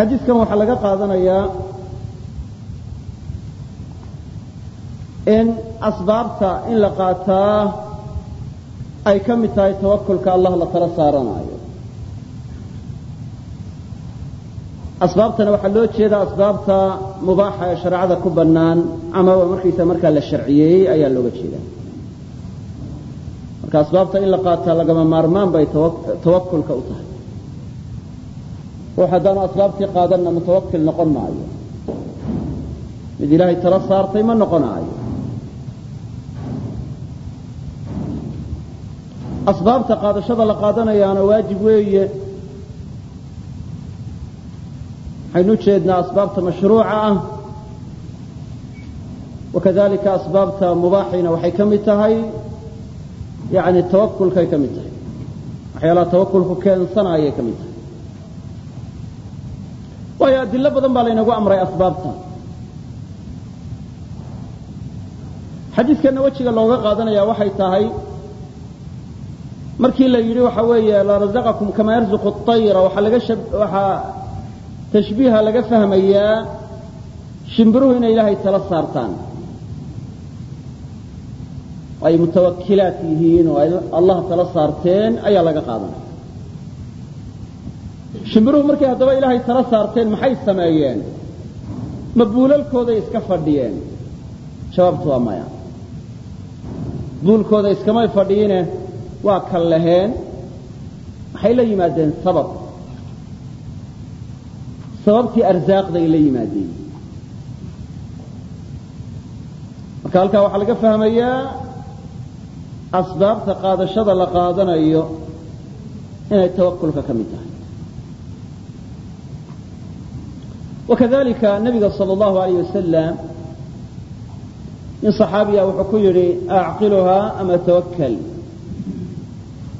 xadiidkan waxaa laga qaadanayaa in asbaabta in la qaataa ay ka mid tahay tawakulka allah la tala saaranayo. Asbaabtana waxaa loo jeedaa asbaabta mubaaxa ee shareecada ku bannaan amaba markaysa markaa la sharciyeeyey ayaa looga jeedaa. Marka asbaabta in la qaataa lagama maarmaan bay tawakulka u tahay ruux haddaanu asbaabtii qaadanna mutawakil noqon maayo. Mid ilaahay tala saartay ma noqonaayo. Asbaabta qaadashada la qaadanayaana waajib weeye. Waxaynu ujeednaa asbaabta mashruuca ah. Wakadalika asbaabta mubaaxiina waxay ka mid tahay yani tawakulkay ka mid tahay. Waxyaalaha tawakulku keensanayay ka mid tahay waayo adilo badan baa laynagu amray asbaabta. Xadiidkanna wejiga looga qaadanaya waxay tahay markii la yidhi waxa weeye larazaqakum kama yarzuqu اطayra waxaa laga waxaa tashbiiha laga fahmayaa shimbiruhu inay ilaahay tala saartaan. Ay mutawakilaat yihiin oo ay allah tala saarteen ayaa laga qaadanaya shimbiruhu markay haddaba ilaahay tala saarteen maxay sameeyeen? Ma buulalkooday iska fadhiyeen? Jawaabtu waa maya. Buulkooda iskamay fadhiine waa kan laheen. Waxay la yimaadeen sabab? Sababtii arsaaqday la yimaadeen. Marka halkaa waxaa laga fahmayaa asbaabta qaadashada la qaadanayo inay tawakulka ka mid tahay wakadalika nabiga sal allahu alayh wasalam nin صaxaabiya wuxuu ku yidhi acqiluhaa ama tawakal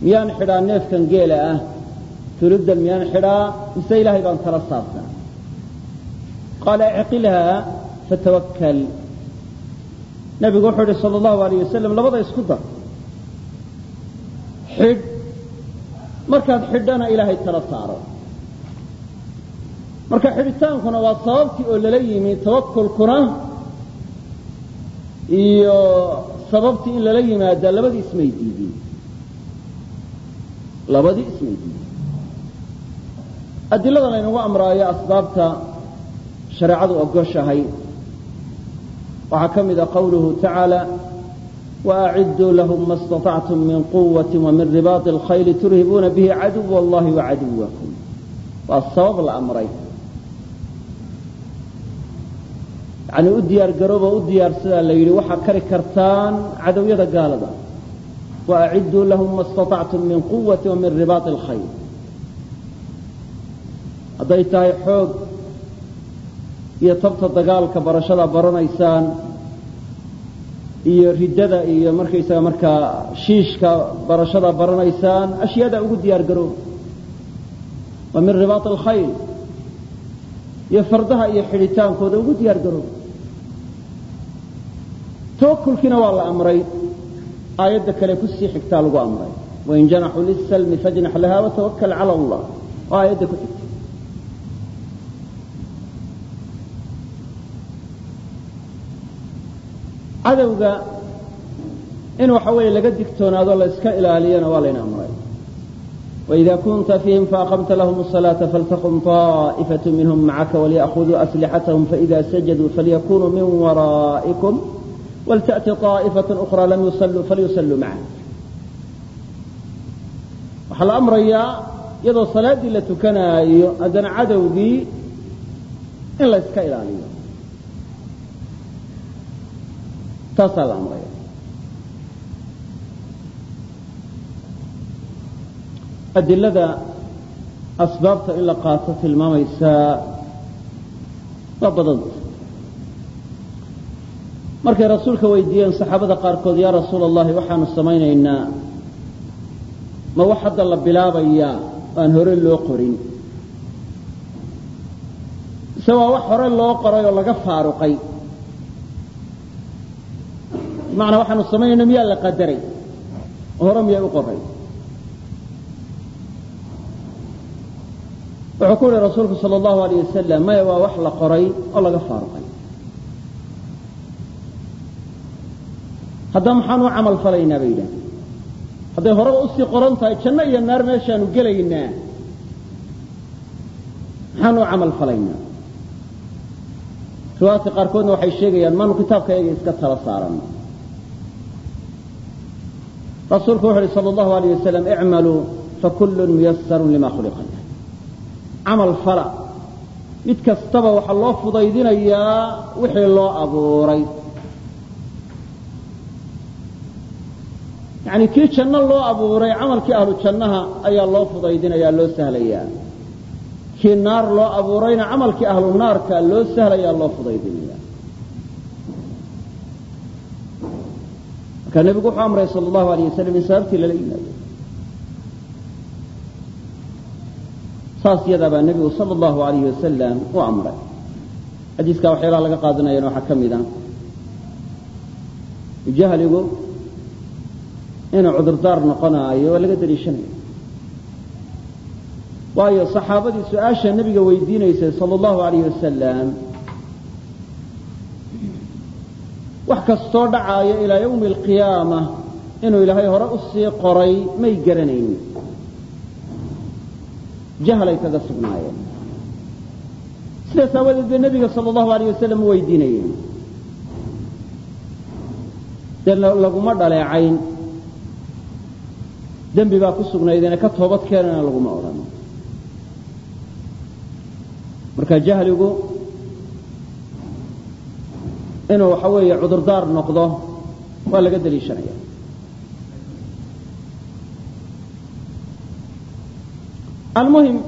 miyaan xidhaa neefkan geela ah tuludan miyaan xidhaa mise ilaahay baan tala saartaa qaala icqilhaa fatawakal nabigu wuxuu yihi sal allahu alayh wasalam labada isku dar xidh markaad xidhana ilaahay tala saaro marka xidhitaankuna waa sababtii oo lala yimi tawakulkuna iyo sababtii in lala yimaadaa labadii ismay diidin labadii ismay diidin adilada laynagu amraayo asbaabta shareecadu ogoshahay waxaa ka mida qawluhu tacaala وأعدوا لهم ما استطعتم من قوة ومن رباط الخيل ترهبون به عدو الله وعدوكم والصواب الأمرين yacnii u diyaar garooba u diyaar sidaa la yidhi waxaad kari kartaan cadowyada gaalada. Wa acidduu lahum ma istatactum min quwati wa min ribaati alkhayr hadday tahay xoog iyo tabta dagaalka barashada baranaysaan iyo riddada iyo markaysaga markaa shiishka barashada baranaysaan ashyaada ugu diyaar garoob wa min ribaati alkhayl. Iyo fardaha iyo xidhitaankooda ugu diyaar garoob tawakulkiina waa la amray aayadda kale kusii xigtaa lagu amray wain janaxuu lisalmi fajnax laha watawakal cala allah oo aayadda ku xigta cadowga in waxa weeye laga digtoonaado la iska ilaaliyana waa layna amray وإذا كنت فيهم فأقمت لهم الصلاة فلتقم طائفة منهم معك وليأخذوا أسلحتهم فإذا سجدوا فليكونوا من ورائكم ولتأتي طائفة أخرى لم يصلوا فليصلوا معك waxaa la amrayaa iyadoo salaaddii la tukanaayo haddana cadowgii in la yska ilaaliyo taasaa la amraya adilada asbaabta in la qaato tilmaamaysaa waa badanta markay rasuulka weydiiyeen saxaabada qaarkood yaa rasuula allahi waxaanu samaynaynaa. Ma wax hadda la bilaabayaa? Aan hore loo qorin. Mise waa wax hore loo qoray oo laga faaruqay. Bimacnaa waxaanu samaynayna miyaa la qadaray? Hore miyaa u qoray wuxuu ku yihi rasuulku sal allahu alayh wasalam maya waa wax la qoray oo laga faaruqay haddaba maxaan u camal falaynaa bay yidhahdeen. Hadday horeba u sii qoran tahay janno iyo naar meeshaanu gelaynaa. Maxaan camal falaynaa. Riwaayadka qaarkoodna waxay sheegayaan maanu kitaabka iska tala saarano rasuulku wuxu uhi sal allahu alayh wasalam icmaluu fakullun muyasarun lima khuliqa. Lah camal fala. Mid kastaba waxaa loo fudaydinayaa wixii loo abuuray yani kii janno loo abuuray camalkii ahlu jannaha ayaa loo fudaydinayaa loo sahlayaa kii naar loo abuurayna camalkii ahlu naarka loo sahlayaa loo fudaydinaya. Marka nebigu wuxuu amray sal allahu alayh wasalam in sababtii lala yimaado saas yadaa baa nebigu sala allahu alayh wasalam u amray. Xadiiska waxyaalaha laga qaadanayana waxaa ka mid a jahligu inuu cudurdaar noqonaayo waa laga daliishanaya waayo saxaabadii su'aasha nebiga weydiinaysay sala allahu alayh wasalam wax kastoo dhacaayo ilaa yawmi alqiyaama inuu ilaahay hore u sii qoray may garanaynin. Jahlay kaga sugnaayeen. Sidaas aawadeed bay nebiga sala allahu alayh wasalam u weydiinayeen. Dee laguma dhaleecayn dembi baa ku sugnaydene ka toobad keenana laguma odhan. Marka jahligu inuu waxa weeye cudurdaar noqdo waa laga daliishanaya almuhim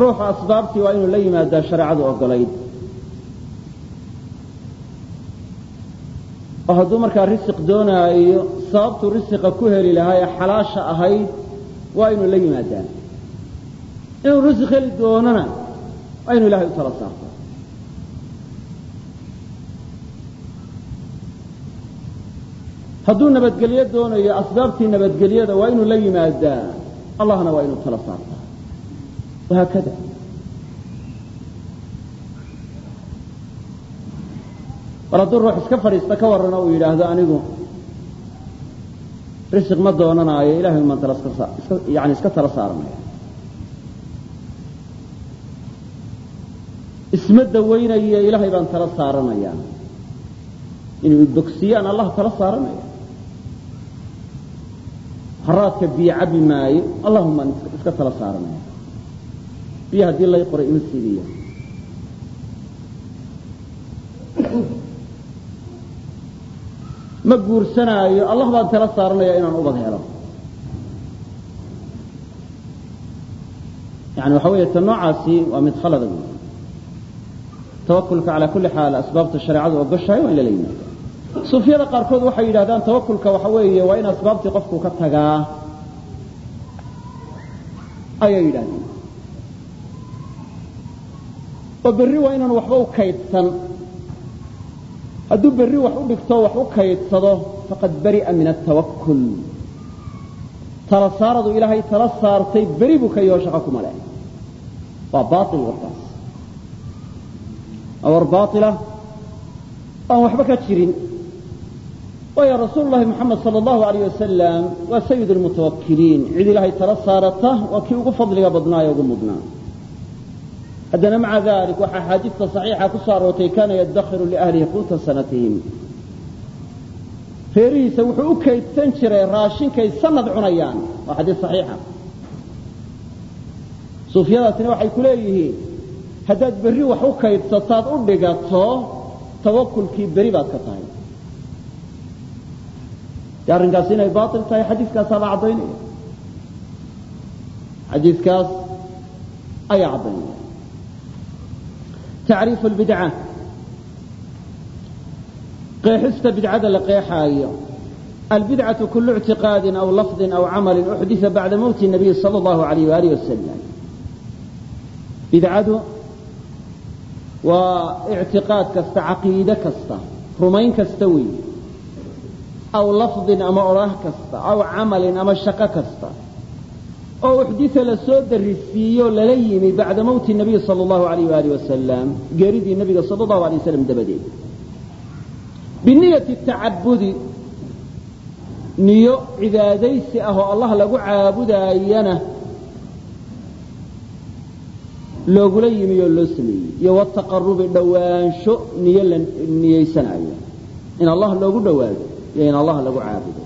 ruuxa asbaabtii waa inuu la yimaadaa shareecadu ogolayd oo hadduu markaa risiq doonaayo sababtuu risiqa ku heli lahaa ee xalaasha ahayd waa inuu la yimaadaa inuu risiq heli doonana waa inuu ilahay u tala saarto. Hadduu nabadgelyo doonayo asbaabtii nabadgelyada waa inuu la yimaadaa allahna waa inuu tala saartaa. Wahaakada mar hadduu ruux iska fadhiista ka warrano uu yidhaahdo anigu risiq ma doonanaayo ilahay maan yani iska tala saaranaya isma dawaynayo ilaahay baan tala saaranaya. Inuu bogsiyaan allah tala saaranaya. Haraadka biyo cabi maayo allahumaan iska tala saaranaya. Biyo haddii lay qoray ima siidiya ma guursanaayo allah baan tala saaranaya inaan ubad helo. Yani waxa weeye ta noocaasi waa mid khalada wey tawakulka calaa kulli xaal asbaabta shareecadu ogoshahay waa in lala yimaada suufyada qaarkood waxay yidhahdaan tawakulka waxa weeye waa in asbaabtii qofku ka tagaa. Ayay yidhahdeen oo berri waa inaan waxba u kaydsan hadduu berri wax u dhigto wax u kaydsado faqad bari'a min atawakul tala saaradu ilaahay tala saartay beri buu ka yaho shaqo kuma leh. Waa baail warkaas war baaila aan waxba ka jirin. Waayo rasuulu moxamed sala allahu alayh wasalam waa sayid lmutawakkiliin cid ilaahay tala saarata waa kii ugu fadliga badnaa ee ugu mudnaa haddana maca dalik waxaa axaadiista saxiixa ku soo aroortay kaana yadakhiru liahlihi quuta sanatihim reerihiisa wuxuu u kaydsan jiray raashinkay sanad cunayaan. Waa xadiis saxiixa. Suufyadaasina waxay ku leeyihiin haddaad berri wax u kaydsataad u dhigato tawakulkii beri baad ka tahay. Dee arrinkaas inay baail tahay xadiiskaasaabaa caddaynaya xadiiskaas ayaa caddaynaya tacriifu lbidca qeexista bidcada la qeexaayo albidcatu kulu ictiqaadin aw lafdin aw camalin uxdisa bacda mowti nabiy sala allahu alayh waalih wasalam bidcadu waa ictiqaad kasta caqiide kasta rumayn kasta weeye aw lafdin ama odhaah kasta aw camalin ama shaqo kasta oo uxdita la soo darisiiyo lala yimi bacda mowti nabiyi sala allahu alayh waali wasalam geeridii nabiga sala allahu alay wasalam dabadeed. Biniyati tacabudi niyo cibaadaysi ah oo allah lagu caabudaayana loogula yimi oo loo sameeyey. Iyo wataqarubi dhowaansho niyo la niyeysanayo in allah loogu dhowaado iyo in allah lagu caabudo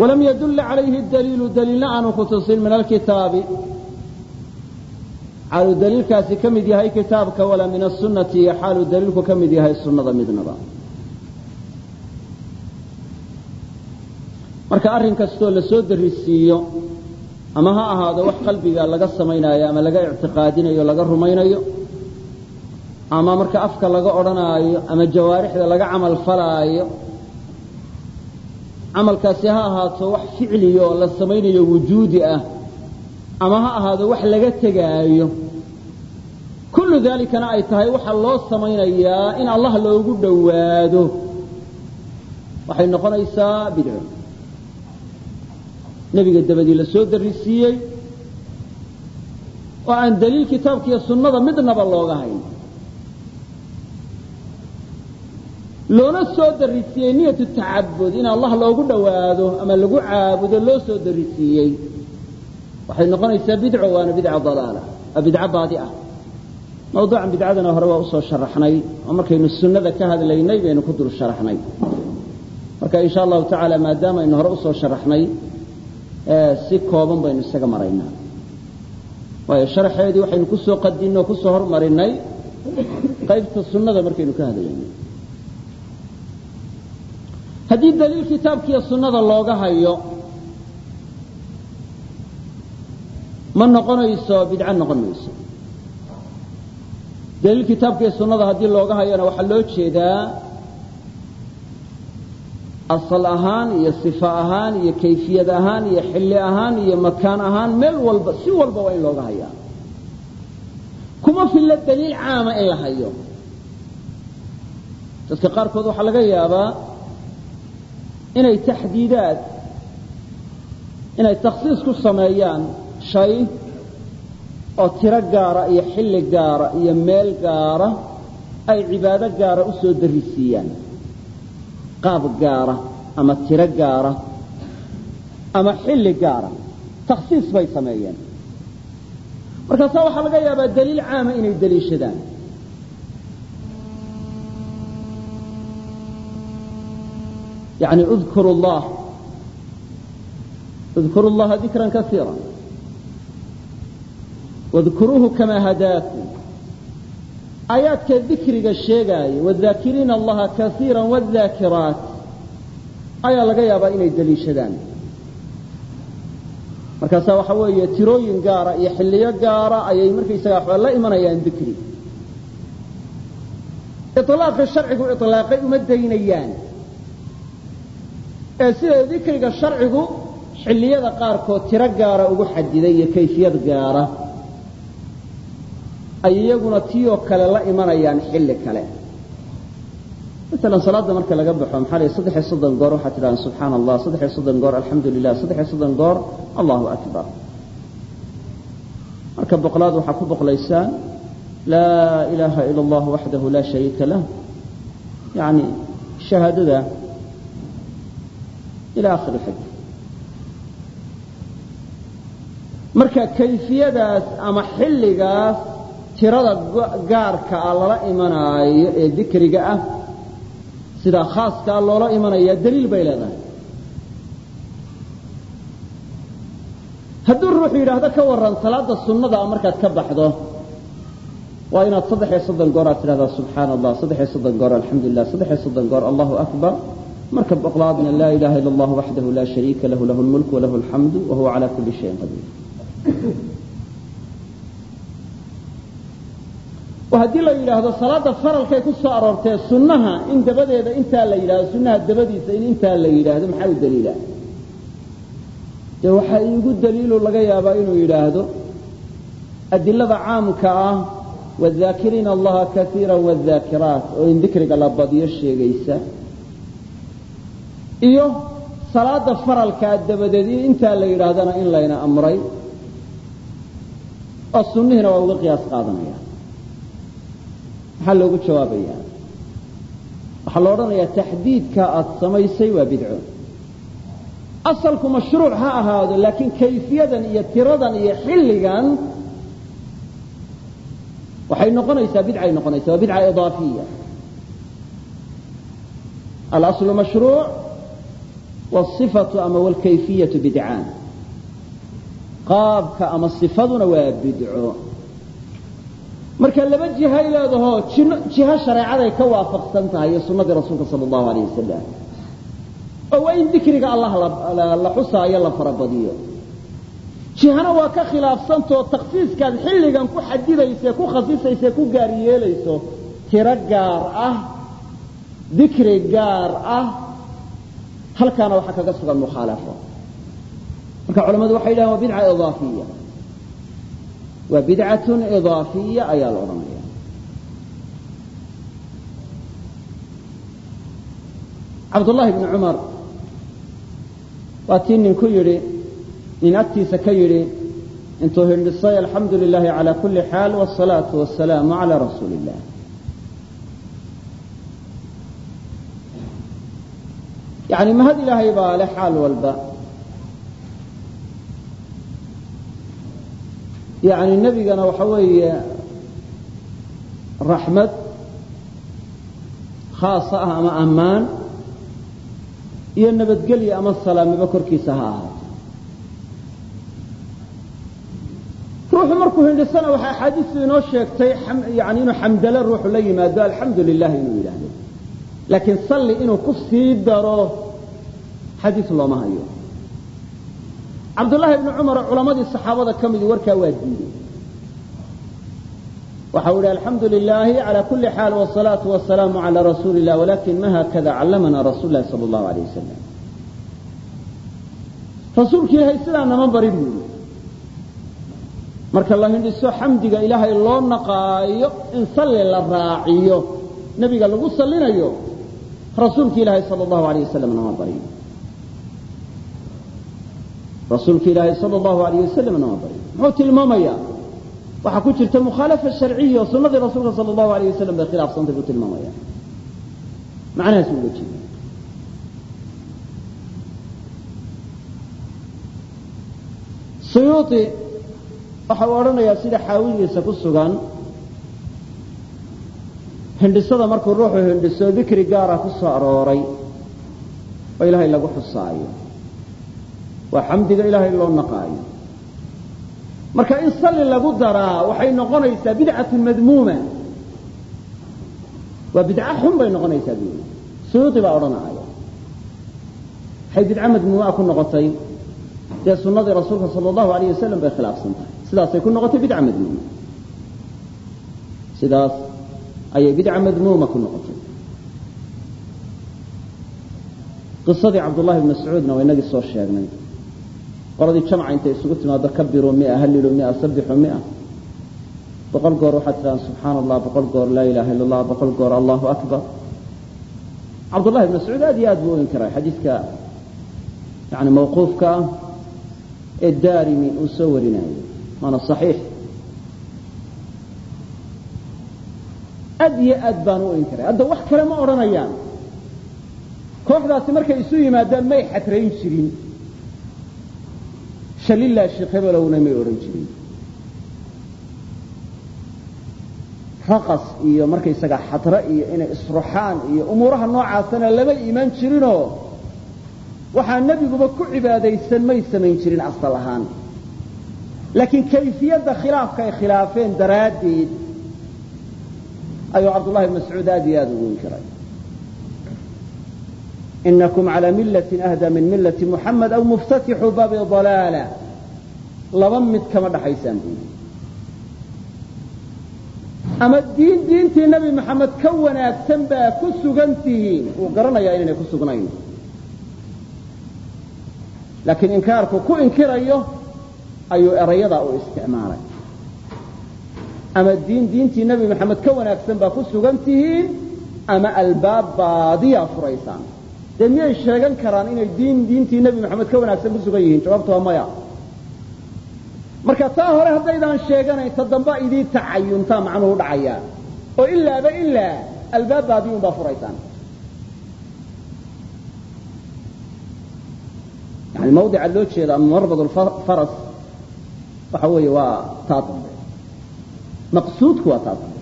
walam yadulla calayhi daliilu daliilna aanu ku tusin min alkitaabi xaaluu daliilkaasi ka mid yahay kitaabka walaa min asunati iyo xaaluu daliilku ka mid yahay sunnada marka arrin kastoo la darisiiyo ama ha ahaado wax qalbiga laga samaynayo ama laga ictiqaadinayo laga rumaynayo ama marka afka laga odhanaayo ama jawaarixda laga camal falaayo camalkaasi ha ahaato wax ficliyo oo la samaynayo wujuudi ah ama ha ahaado wax laga tegaayo. Kullu daalikana ay tahay waxa loo samaynayaa in allah loogu dhowaado. Waxay noqonaysaa bidco nebiga dabadii la soo darisiiyey oo aan daliil kitaabkiiyo sunnada midnaba looga hayn loona soo darisiiyey niyatu tacabud in allah loogu dhowaado ama lagu caabudo loo soo darisiiyey waxay noqonaysaa bidco waana bidca dalaala waa bidco baadi ah. Mawduucan bidcadana hore waa u soo sharaxnay oo markaynu sunnada ka hadlaynay baynu ku dul sharaxnay. Marka insha allahu tacaala maadaama aynu hore u soo sharaxnay si kooban baynu isaga maraynaa. Waayo sharaxeedii waxaynu ku soo qadinay oo ku soo hormarinay qaybta sunnada markaynu ka hadlaynay haddii daliil kitaabkiiyo sunnada looga hayo ma noqonayso bidco noqon mayso. Daliil kitaabkiiyo sunnada haddii looga hayona waxaa loo jeedaa asal ahaan iyo sifa ahaan iyo kayfiyad ahaan iyo xilli ahaan iyo makaan ahaan meel walba si walba waa in looga hayaa kuma filla daliil caama in la hayo. Dadka qaarkood waxaa laga yaabaa inay taxdiidaad inay takhsiis ku sameeyaan shay oo tiro gaara iyo xilli gaara iyo meel gaara ay cibaado gaara u soo darisiiyaan qaab gaara ama tiro gaara ama xilli gaara takhsiis bay sameeyeen. Markaasaa waxaa laga yaabaa daliil caama inay daliishadaan yani udkuru llah udkuru llaha dikran kaiira wadkuruuhu kamaa hadaakum aayaadka dikriga sheegaaya wadaakiriina allaha kaiira wadaakiraat ayaa laga yaabaa inay daliishadaan markaasaa waxa weeye tirooyin gaara iyo xilliyo gaara ayay markaysaga waxba la imanayaan dikri ilaaqi sharcigu ilaaqay uma daynayaan ee sida dikriga sharcigu xilliyada qaarkood tiro gaara ugu xadiday iyo kayfiyad gaara ay iyaguna tioo kale la imanayaan xilli kale. Maalan salaada marka laga baxo maxaa la saddex soddon goor waxaad tidhahdaan subxaana allah saddex soddon goor alxamdu lilah saddex soddon goor allahu akbar. Marka boqolaad waxaa ku boqlaysaan laa ilaaha ila allah waxdahu laa shariika lah. Yani shahaadada ila akhiri xadi marka kayfiyadaas ama xilligaas tirada gaarka ah lala imanaayo ee dikriga ah sidaa khaaskaa loola imanaya daliil bay leedahay. Hadduu ruuxu yidhaahdo ka warran salaada sunnada a markaad ka baxdo waa inaad saddex iyo soddon goor aad tidhahdaa subxaana allah saddex iyo soddon goor alxamdu lilah saddex marka boqolaadna laa ilaha illa allah waxdahu laa shariika lahu lahu lmulk walahu alxamdu wa huwa cala shayin qadiir haddii la yidhaahdo salaada faralkay ku aroortee sunnaha in dabadeeda intaa la yidhahdo sunnaha dabadiisa in intaa la yidhaahdo maxaa u daliila dee waxaa iigu daliilu laga yaabaa inuu yidhaahdo adilada caamka ah wadaakiriina allaha kaiira wadaakiraat oo in dikriga la badiyo sheegaysa iyo salaada faralkaa dabadeed in intaa la yidhaahdana in layna amray oo sunnihiina waa uga qiyaas qaadanaya. Maxaa loogu jawaabaya waxaa la odhanayaa taxdiidka aad samaysay waa bidco. Asalku mashruuc ha ahaado laakiin kayfiyadan iyo tiradan iyo xilligan waxay noqonaysaa bidcay noqonaysaa waa bidca idaafiya. Alaslu mashruuc wlsifatu ama wlkayfiyatu bidcaan qaabka ama sifaduna waa bidco marka laba jihay leedaho jiho shareecaday ka waafaqsan tahay iyo sunnadii rasuulka sala allahu alayh wasalam oo waa in dikriga allah la xusaayo la farabadiyo jihana waa ka khilaafsantoo takhsiiskaad xilligan ku xadidaysae ku khasisaysee ku gaar yeelayso tiro gaar ah halkaana waxaa kaga sugan mukhaalafo marka culamadu waxay yidhahan waa bidca idaafiya. Waa bidcatun idaafiya ayaa la odhanaya cabdullahi bni cumar waa tii nin ku yidhi nin agtiisa ka yidhi intuu hindhisay alxamdu lilahi cala kuli xaal wاsalaatu wasalaamu cala rasuuli illah yani mahad ilaahay baa le xaal walba yani nebigana waxa weeye raxmad khaasa ah ama ammaan iyo nabadgelya ama salaamiba korkiisa ha ahaato ruuxu markuu hindhisana waxaa axaadiistu inoo sheegtay yani inuu xamdale ruuxu la yimaado alxamdu lilah inuu yidhaahdo laakiin salli inuu ku sii daro xadiis looma hayo. Cabdullaahi bni cumar culammadii saxaabada ka midii warkaa waa diiday waxau ihi alxamdu lilaahi cala kuli xaal wsalaatu wasalaamu cala rasuuli illah ma haakada callamana rasuul sala allahu alayh wasalam rasuulka ilaahay sidaa nama barin buuri marka la hindhiso xamdiga ilaahay loo naqaayo in salli la raaciyo nebiga lagu sallinayo rasuulka ilaahay sala allahu alayh wasalam nama barin rasuulka ilaahay sal allahu alayh wasalam nama barin muxuu tilmaamayaa waxaa ku jirta mukhaalafa sharciya oo rasuulka sala allahu alayh wasalam bay khilaafsantay buu tilmaamaya macnahaas uga jeeda suyuuطi waxa uu odhanayaa sida xaawidiisa ku sugan hindhisada markuu ruuxu hindhiso dikri gaara ku arooray oo ilaahay lagu xusaayo. Waa xamdiga ilaahay loo naqaayo. Marka in salli lagu daraa waxay noqonaysaa bidcatu madmuuma. Waa bidca xun bay noqonaysaa bu suyuudi baa odhanaya waxay bidca madmuumaa ku noqotay. Dee sunnadii rasuulka sala allahu alayh wasalam bay khilaafsan tahay. Sidaasay ku noqotay bidca madmuuma. Sidaas ayay bidca madmuuma ku noqotay. Qisadii cabdullahi bn mascuudna waa inagii soo sheegnay. Qoladii jamca intay isugu timaado kabiruu mia hallilu mia sabixuu mia. Boqol goor waxaad tidhahaan subxaana allah boqol goor laa ilaha illa allah boqol goor allahu akbar. Cabdullahi bn mascuud aad iyo aad buu oyn karaa xadiidka yani mawquufka ah ee daarimi uu soo warinayo waana صaxiix aad iyo aad baan u oyn karay. Hadda wax kale ma odhanayaan. Kooxdaasi markay isu yimaadaan may xatrayn jirin. Shalilaa sheekh hebelowna may odhan jirin. Raqas iyo markaysaga xadre iyo inay isruxaan iyo umuuraha noocaasana lama iman jirinoo waxaa nebiguba ku cibaadaysan may samayn jirin asal ahaan. Laakiin kayfiyadda khilaafka ay khilaafeen daraaddeed ayuu cabdullahi bn mascuud aad iyo aada ugu inkiray inakum calى milati ahda min milati muxamed aw muftatixu baabi dalaala laba mid kama dhaxaysaan buu yidhi ama diin diintii nebi maxamed ka wanaagsan baa ku sugan tihiin wuu garanayaa inaynay ku sugnayn laakiin inkaarku ku inkirayo ayuu erayadaa u isticmaalay ama diin diintii nebi maxamed ka wanaagsan baa ku sugan tihiin ama albaab baadiyaa furaysaan dee miyay sheegan karaan inay diin diintii nebi maxamed ka wanaagsan ku sugan yihiin? Jawaabtu waa maya. Marka taa hore haddaydaan sheeganayn ta damba idii tacayuntaa macnuhu dhacayaa oo ilaaba ilaa albaabbaadii un baa furaysaan. Yani mawdica loo jeeda ama marbad faras waxa weeye waa taa dambe maqsuudku waa taa dambe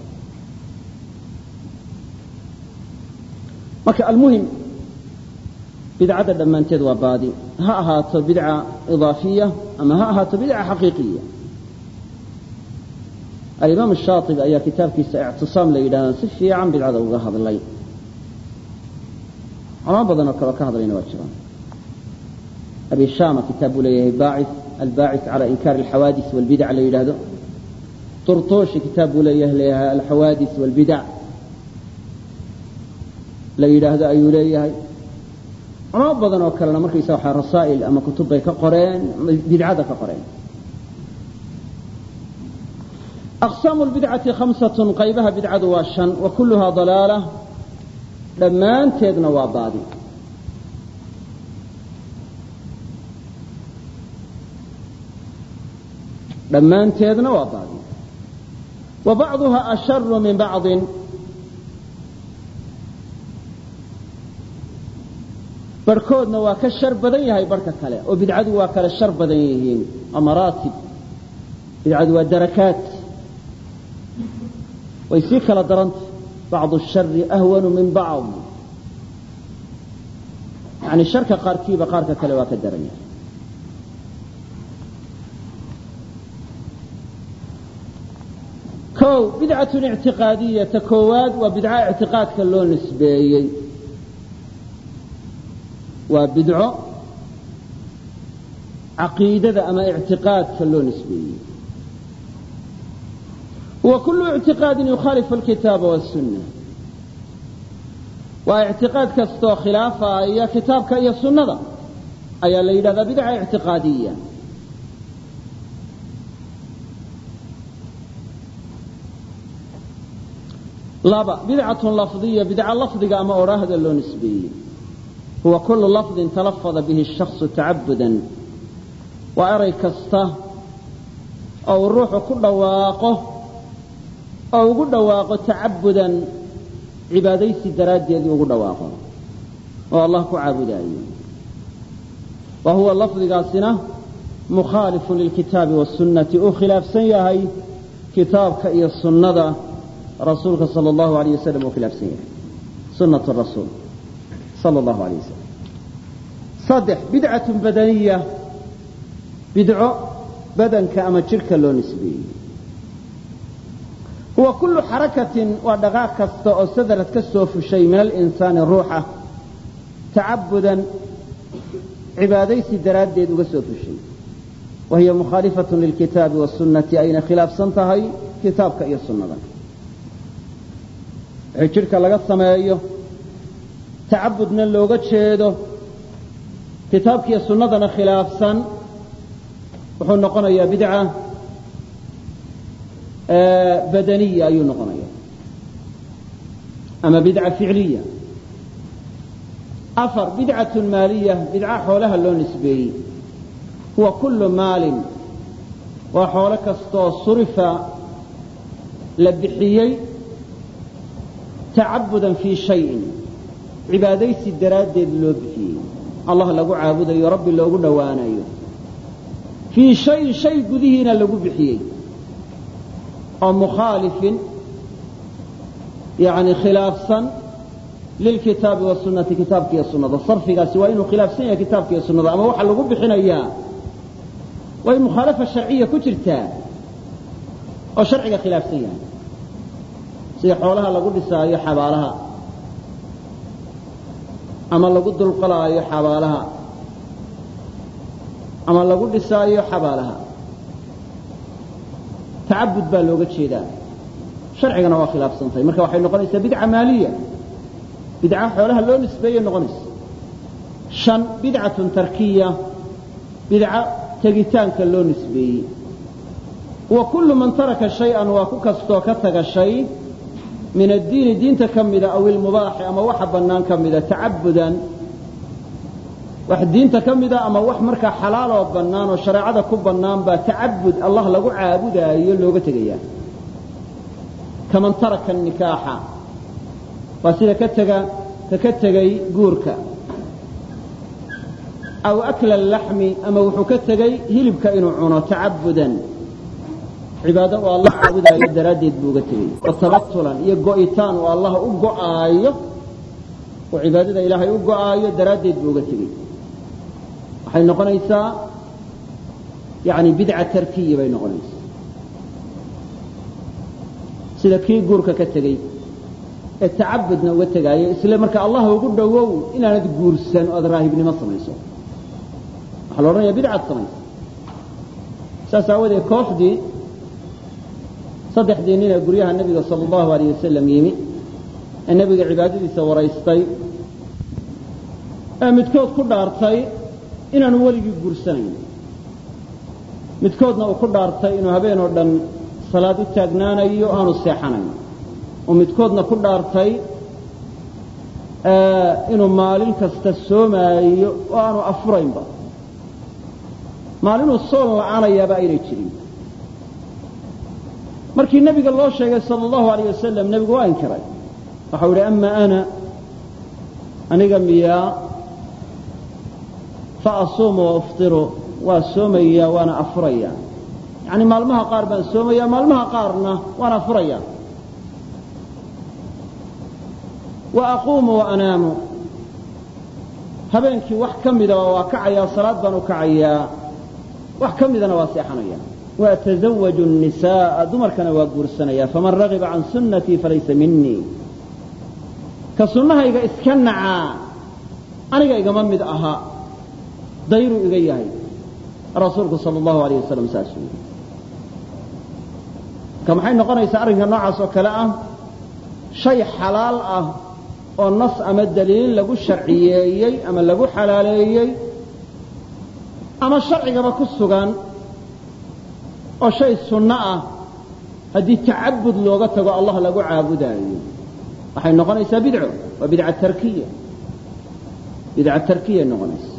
marka almuhim bidcadda dhammaanteed waa baadi ha ahaato bidca idaafiya ama ha ahaato bidca xaqiiqiya alimaam shaaibi ayaa kitaabkiisa ictisaam la yidhahda si fiican bidcada uga hadlay culamo badanoo kaleo ka hadlayna waa jiraan abi shama kitaab buu leeyahay baaci albaacis cala inkaari alxawaadis walbidac la yidhaahdo turtooshi kitaab buu leeyahay leeyahay alxawaadis walbidac la yidhaahdo ayuu leeyahay. Culamo badan oo kalena markaysa waxaa rasaa'il ama kutub bay ka qoreen bidcada ka qoreen. Aqsaamu lbidcati khamsatun qaybaha bidcadu waa shan wa kulluhaa dalaala. Dhammaanteedna waa baadi. Dhammaanteedna waa baadi bacduha asharu min bacdin barhkoodna waa ka shar badan yahay barhka kale oo bidcadu waa kala shar badan yihiin waa maraatib bidcadu waa darakaat way sii kala daranta bacdu shari ahwanu min bacd yani sharka qaarkiiba qaarka kale waa ka daran yahay o bidcatun ictiqaadiya ta koowaad waa bidco ictiqaadka loo nisbeeyey. Waa bidco caqiidada ama ictiqaadka loo nisbeeyey. Huwa kulu ictiqaadin yukhaalifu alkitaaba wasunna waa ictiqaad kastoo khilaafaya kitaabka iyo sunnada ayaa la yidhahdaa bidca ictiqaadiya laba bidcatun lafdiya bidca lafdiga ama odhaahda loo nisbeeyey. Huwa kulu lafdin talafada bihi shaksu tacabudan waa eray kasta oo uu ruuxu ku dhawaaqo oo ugu dhawaaqo tacabudan cibaadaysi daraaddeedii ugu dhawaaqo. Oo allah ku caabudaayo. Wa huwa lafdigaasina mukhaalifun lilkitaabi wasunnati uu khilaafsan yahay kitaabka iyo sunnada rasuulka sal allahu alayh wasalam uu khilaafsan yahay sunnat rasuul sal allahu alayh wasalam saddex bidcatun badaniya. Bidco badanka ama jidhka loo nisbeeyey. Huwa kullu xarakatin waa dhaqaaq kasta oo sadarad ka soo fushay min alinsaani ruuxa tacabudan cibaadaysi daraaddeed uga soo fushay. Wa hiya mukhaalifatun lilkitaabi wasunnati ayna khilaafsan tahay kitaabka iyo sunnada wixii jidhka laga sameeyo tacabudna looga jeedo kitaabkiiyo sunnadana khilaafsan wuxuu noqonayaa bidca badaniya ayuu noqonaya ama bidca ficliya. Afar bidcatun maaliya bidca xoolaha loo nisbeeyey. Huwa kullu maalin waa xoolo kastaoo surifa la bixiyey tacabudan fii shayin cibaadaysi daraaddeed loo bixiyey. Allah lagu caabudayo rabbi loogu dhowaanayo. Fii shayin shay gudihiina lagu bixiyey. Oo mukhaalifin yani khilaafsan lilkitaabi wasunnati kitaabka iyo sunnada. Sarfigaasi waa inuu khilaafsan yahay kitaabka iyo sunnada ama waxa lagu bixinayaa. In mukhaalafa sharciya ku jirtaa oo sharciga khilaafsan yahay sida xoolaha lagu dhisaayo xabaalaha. Ama lagu dulqalaayo xabaalaha. Ama lagu dhisaayo xabaalaha. Tacabud baa looga jeedaa. Sharcigana waa khilaafsantahay marka waxay noqonaysaa bidca maaliya. Bidca xoolaha loo nisbeeyey noqonaysa shan bidcatun tarkiya. Bidca tegitaanka loo nisbeeyey. Wa kullu man taraka shay-an waa ku kastoo ka taga shay min addiini diinta ka mida aw ilmubaaxi ama waxa bannaan ka mida tacabudan wax diinta ka mida ama wax markaa xalaaloo bannaan oo shareecada ku bannaan baa tacabud allah lagu caabudaayo looga tegayaa. Kaman taraka nikaaxa waa sida ka tega ka ka tegay guurka. Aw akla alaxmi ama wuxuu ka tegey hilibka inuu cuno tacabudan cibaado oo allah caabudaayo daraaddeed buu uga tegey wa tabatulan iyo go'itaan oo allah u go'aayo oo cibaadada ilaahay u go'aayo daraaddeed buu uga tegey waxay noqonaysaa yani bidca tarkiya bay noqonaysaa. Sida kii guurka ka tegey ee tacabudna uga tegaayo isle marka allah ugu dhowow inaanad guursan o raahibnimo samayso. Waxaa la odhanaya bidcaad samaysa. Saas aawadeed kooxdii saddexdii nin ee guryaha nebiga sala allahu alayh wasalam yimi ee nebiga cibaadadiisa waraystay. Ee midkood ku dhaartay inaanu weligii guursanayn. Midkoodna uu ku dhaartay inuu habeen oo dhan salaad u taagnaanayo aanu seexanayn. Oo midkoodna ku dhaartay inuu maalin kasta soomaayo oo aanu afuraynba. Maalinuu soon la'aanayaaba aynay jirin markii nebiga loo sheegay sala allahu alayh wasalam nebigu waa inkiray. Waxau idhi ama ana aniga miyaa fa asuumu wa uftiru waa soomayaa waana afurayaa. Yacni maalmaha qaar baan soomayaa maalmaha qaarna waan afurayaa. Wa aquumu wa anaamu. Habeenkii wax ka midaba waa kacayaa salaad baan u kacayaa. Wax ka midana waa seexanaya waa tazawaju nisaa dumarkana waa guursanayaa faman ragiba can sunnatii falaysa minii ka sunnahayga iska nacaa. Aniga igama mid ahaa dayruu iga yahay. Rasuulku sal allahu alayh wasalam saas u yidhi maxay noqonaysaa arrinka noocaas oo kale ah? Shay xalaal ah oo nas ama daliil lagu sharciyeeyey ama lagu xalaaleeyey ama sharcigaba ku sugan oo shay sunno ah haddii tacabud looga tago allah lagu caabudaayo. Waxay noqonaysaa bidco waa bidca tarkiya. Bidca tarkiyay noqonaysa.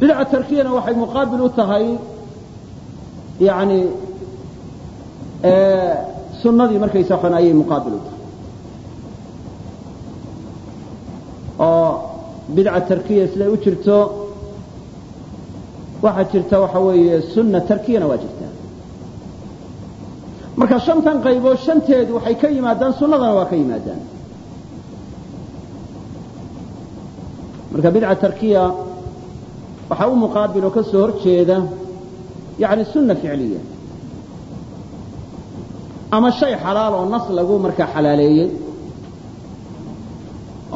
Bidca tarkiyana waxay muqaabil u tahay yani sunnadii markaysa waxan ayay muqaabil u tahay. Oo bidca tarkiya siday u jirto waxaa jirta waxa weeye sunna tarkiyana waa jirtaa marka shantan qaybood shanteedu waxay ka yimaadaan sunnadana waa ka yimaadaan. Marka bidca tarkiya waxaa u muqaabil oo ka soo hor jeeda yani sunna ficliya ama shay xalaal oo nas lagu markaa xalaaleeyey.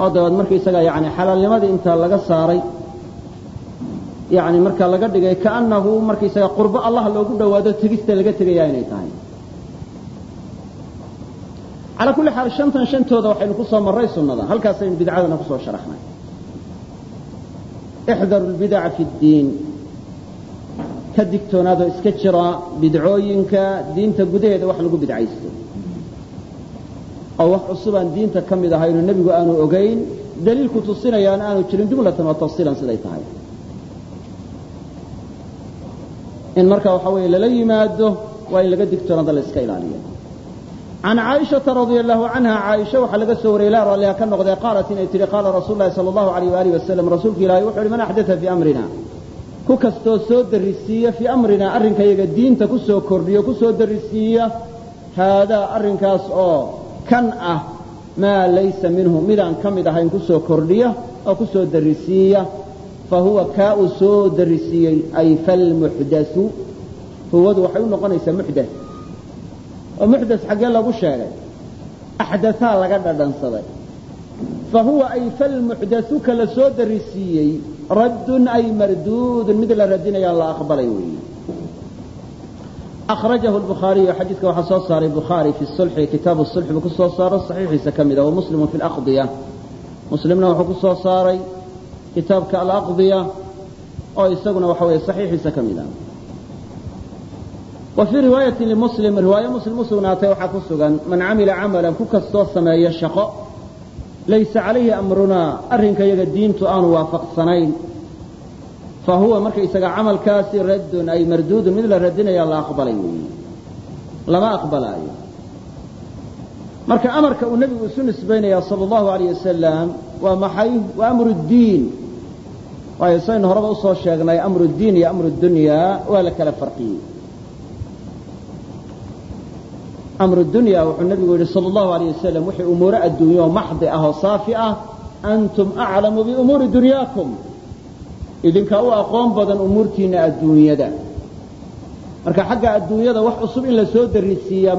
Oo dabeed markaysaga yani xalaalnimadii inta laga saaray yani marka laga dhigay kaanahu markaysaga qurbo allah loogu dhowaado tegista laga tegaya inay tahay. Calaa kulli xaal shantan shantooda waxaynu ku marray sunnada halkaasaynu bidcadana ku soo sharaxnay. Ixdaru lbidaca fi ddiin. Ka digtoonaadoo iska jira bidcooyinka diinta gudaheeda wax lagu bidcaysto. Oo wax cusub aan diinta ka mid ahayno nebigu aanu ogayn daliilku tusinayaan aanu jirin jumlatan wa tafsiilan siday tahay in marka waxa weeye lala yimaado waa in laga digtoonaada la iska ilaaliya can caaishaةa radia allahu canha caaisha waxaa laga soo wariyey laa ralliha ka noqdee qaalat inay tihi qaala rasuulu lahi salى allahu alayh waalih wasalam rasuulka ilaahay wuxu uhi man axdaa fii amrina ku kastoo soo darisiiya fii amrina arrinkayaga diinta ku soo kordhiyo ku soo darisiiya haadaa arrinkaas oo kan ah maa laysa minhu midaan ka mid ahayn ku soo kordhiya oo ku soo darisiiya fahuwa kaa uu soo darisiiyey ay falmuxdasu. Huwadu waxay u noqonaysaa muxdas. Oo muxdas xaggee lagu sheegay. Axdasaa laga dhadhansaday. Fahuwa ay falmuxdasu ka la soo darisiiyey raddun ay marduudun mid la radinayaan la aqbalay weeye akhrajahu lbukhaariyu xadiidka waxaa soo saaray bukhaari fi sulxi kitaabu sulxi buu ku soo saaro saxiixiisa ka mida wa muslimu fi laqdiya muslimna wuxuu ku soo saaray kitaabka alaqdiya oo isaguna waxa weeye saxiixiisa ka mid ah. Wa fii riwaayati limuslim riwaayo muslim u sugnaatay waxaa ku sugan man camila camalan ku kastoo sameeya shaqo laysa calayhi amrunaa arrinka yaga diintu aanu waafaqsanayn. Fa huwa markaysaga camalkaasi raddun ay marduudun mid la radinaya la aqbalay weeye lama aqbalaayo. Marka amarka uu nebigu isu nisbaynaya sala allahu alayh wasalam waa maxay? Waa amru ddiin waayo saynu horeba u soo sheegnay amru iyo amru waa la kala farqiyey. Amru wuxuu nebigu yidhi sala allahu alayh wasalam wixii umuuro adduunye oo maxdi ah oo saafi ah antum aclamu biumuuri dunyaakum. Idinkaa u aqoon badan umuurtiinna adduunyada. Marka xagga adduunyada wax cusub in la soo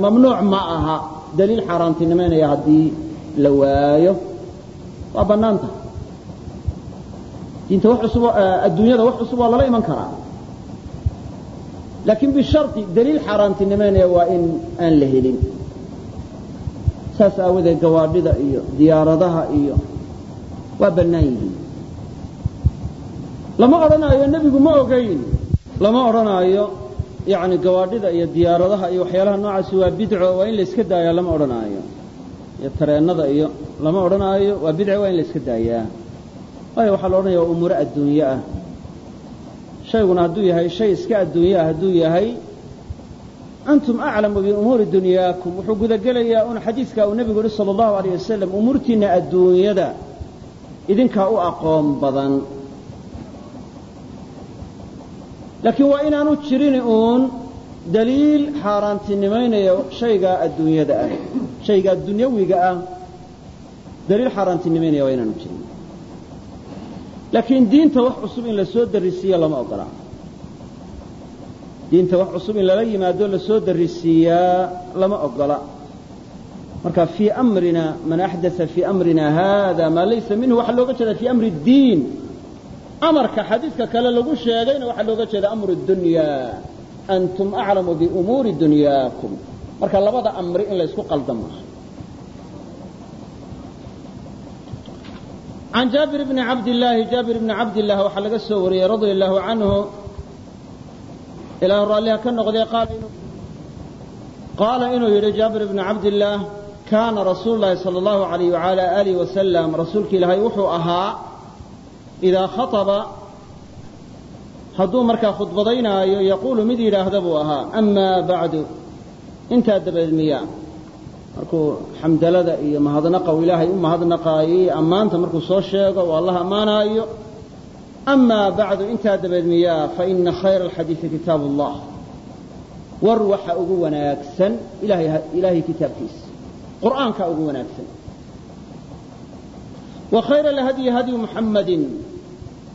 mamnuuc ma aha. Daliil xaaraantinimaynaya haddii la waayo. Waa bannaan tahay diinta wax cusub adduunyada wax cusub waa lala iman karaa. Laakiin bishardi daliil xaaraantinimaynaya waa in aan la helin. Saas aawadeed gawaadhida iyo diyaaradaha iyo waa bannaan yihiin. Lama odhanaayo nebigu ma ogayn lama odhanaayo yani gawaadhida iyo diyaaradaha iyo waxyaalaha noocaasi waa bidco waa in la iska daayaa lama odhanaayo. Iyo tareennada iyo lama odhanaayo waa bidco waa in la iska daayaa waayo waxaa la odhanaya waa adduunye ah. Shayguna hadduu yahay shay iska adduunye ah hadduu yahay antum aclamu biumuuri dunyaakum. Wuxuu gudagelayaa un xadiidka uu nebigu yihi sala allahu alayh wasalam umuurtiinna adduunyada idinkaa u aqoon badan. Laakiin waa inaanu jirin uun daliil xaaraantinimaynaya shaygaa adduunyada ah shaygaa dunyawiga ah. Daliil xaaraantinimaynaya waa inaanu jirin laakiin diinta wax cusub in la soo darisiiya lama ogola. Diinta wax cusub in lala yimaado la soo darisiiyaa lama ogola. Marka fii amrina man axdaa fii amrina hada maa laysa minhu waxaa looga jeeda fii amri اdiin amarka xadiidka kale lagu sheegayna waxaa looga jeeda amru dunya. Antum aclamu biumuuri dunyaakum. Marka labada amri in la qaldamo can jaabir bni cabdillaahi jaabir bni cabdillah waxaa laga soo wariyey radia allahu canhu ilaahu raalliha ka noqdee qaala inuu yidhi jaabir bni cabdillaah kaana rasuulu sala allahu alayh wala aalihi wasalam rasuulki ilaahay wuxuu ahaa idaa khaطaba hadduu markaa khudbadaynaayo yaquulu mid yidhaahda buu ahaa amaa bacdu intaa dabadeed miya markuu xamdalada iyo mahadnaqa u ilaahay u mahadnaqaayey ammaanta markuu soo sheego oo allah ammaanaayo. Amaa bacdu intaa dabadeed miyaa faina khayra alxadiidi kitaabu اllah war waxa ugu wanaagsan ilaahay kitaabkiisa qur'aanka ugu wanaagsan. Wa khayra alhadyi hadyu muxammadin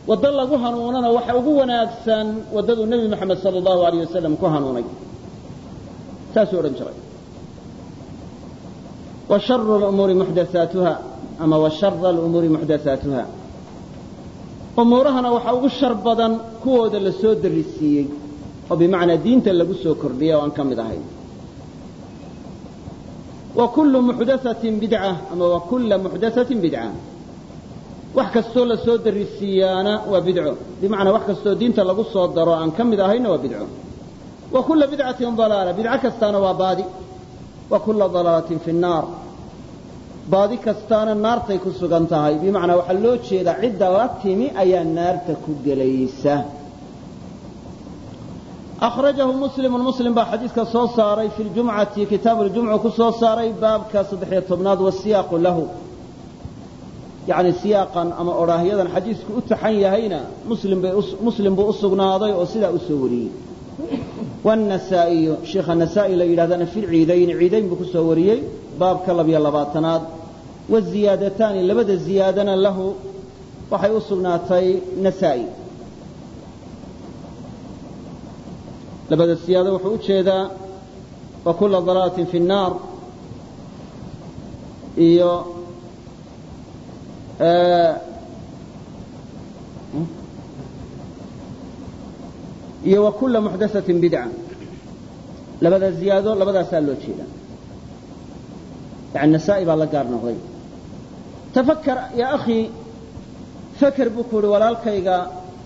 waddo lagu hanuunana waxa ugu wanaagsan waddaduu nebi moxamed sala allahu alayh wasalam ku hanuunay. Saasuu odhan jiray lumuuri muxdasaatuha ama wa shara alumuuri muxdasaatuha umuurahana waxaa ugu shar badan kuwooda la darisiiyey oo bimacnaa diinta lagu soo kordhiyay oo aan ka mid ahayn. Wa kullu muxdathatin bidca ama wa kulla muxdathatin bidca wax kastoo la darisiiyaana waa bidco bimacnaa wax kastoo diinta lagu soo daro aan ka mid ahayna waa bidco wa kulla bidcatin dalaala bidco kastaana waa baadi wa kulla dalaalatin fi nnaar. Baadi kastaana naartay ku sugan tahay bimacnaa waxaa loo jeedaa cidda la timi ayaa naarta ku gelaysa. Akhrajahu muslimu muslim baa xadiidka soo saaray fi ljumcati kitaabu ljumcu ku soo saaray baabka saddexiyo tobnaad wasiyaaqu lahu. Yani siyaaqan ama odhaahyadan xadiisku u taxan yahayna muslim buu u sugnaaday oo sidaa u soo wariyey wannasaa'iyu sheikha nasaa'i la yidhahdana fi lciidayni ciidayn buu ku wariyey baabka labiyo labaatanaad waziyaadataani labada ziyaadana lahu waxay u sugnaatay nasaa'i labada siyaado wuxuu u jeedaa kulla dalaalatin fi nnaar iyo iyo wa kulla muxdathatin bidca labada ziyaado labadaasaa loo jeeda yani nasaa'i baa la gaar noqday tafakar ya akhii faker buu ku uhi walaalkayga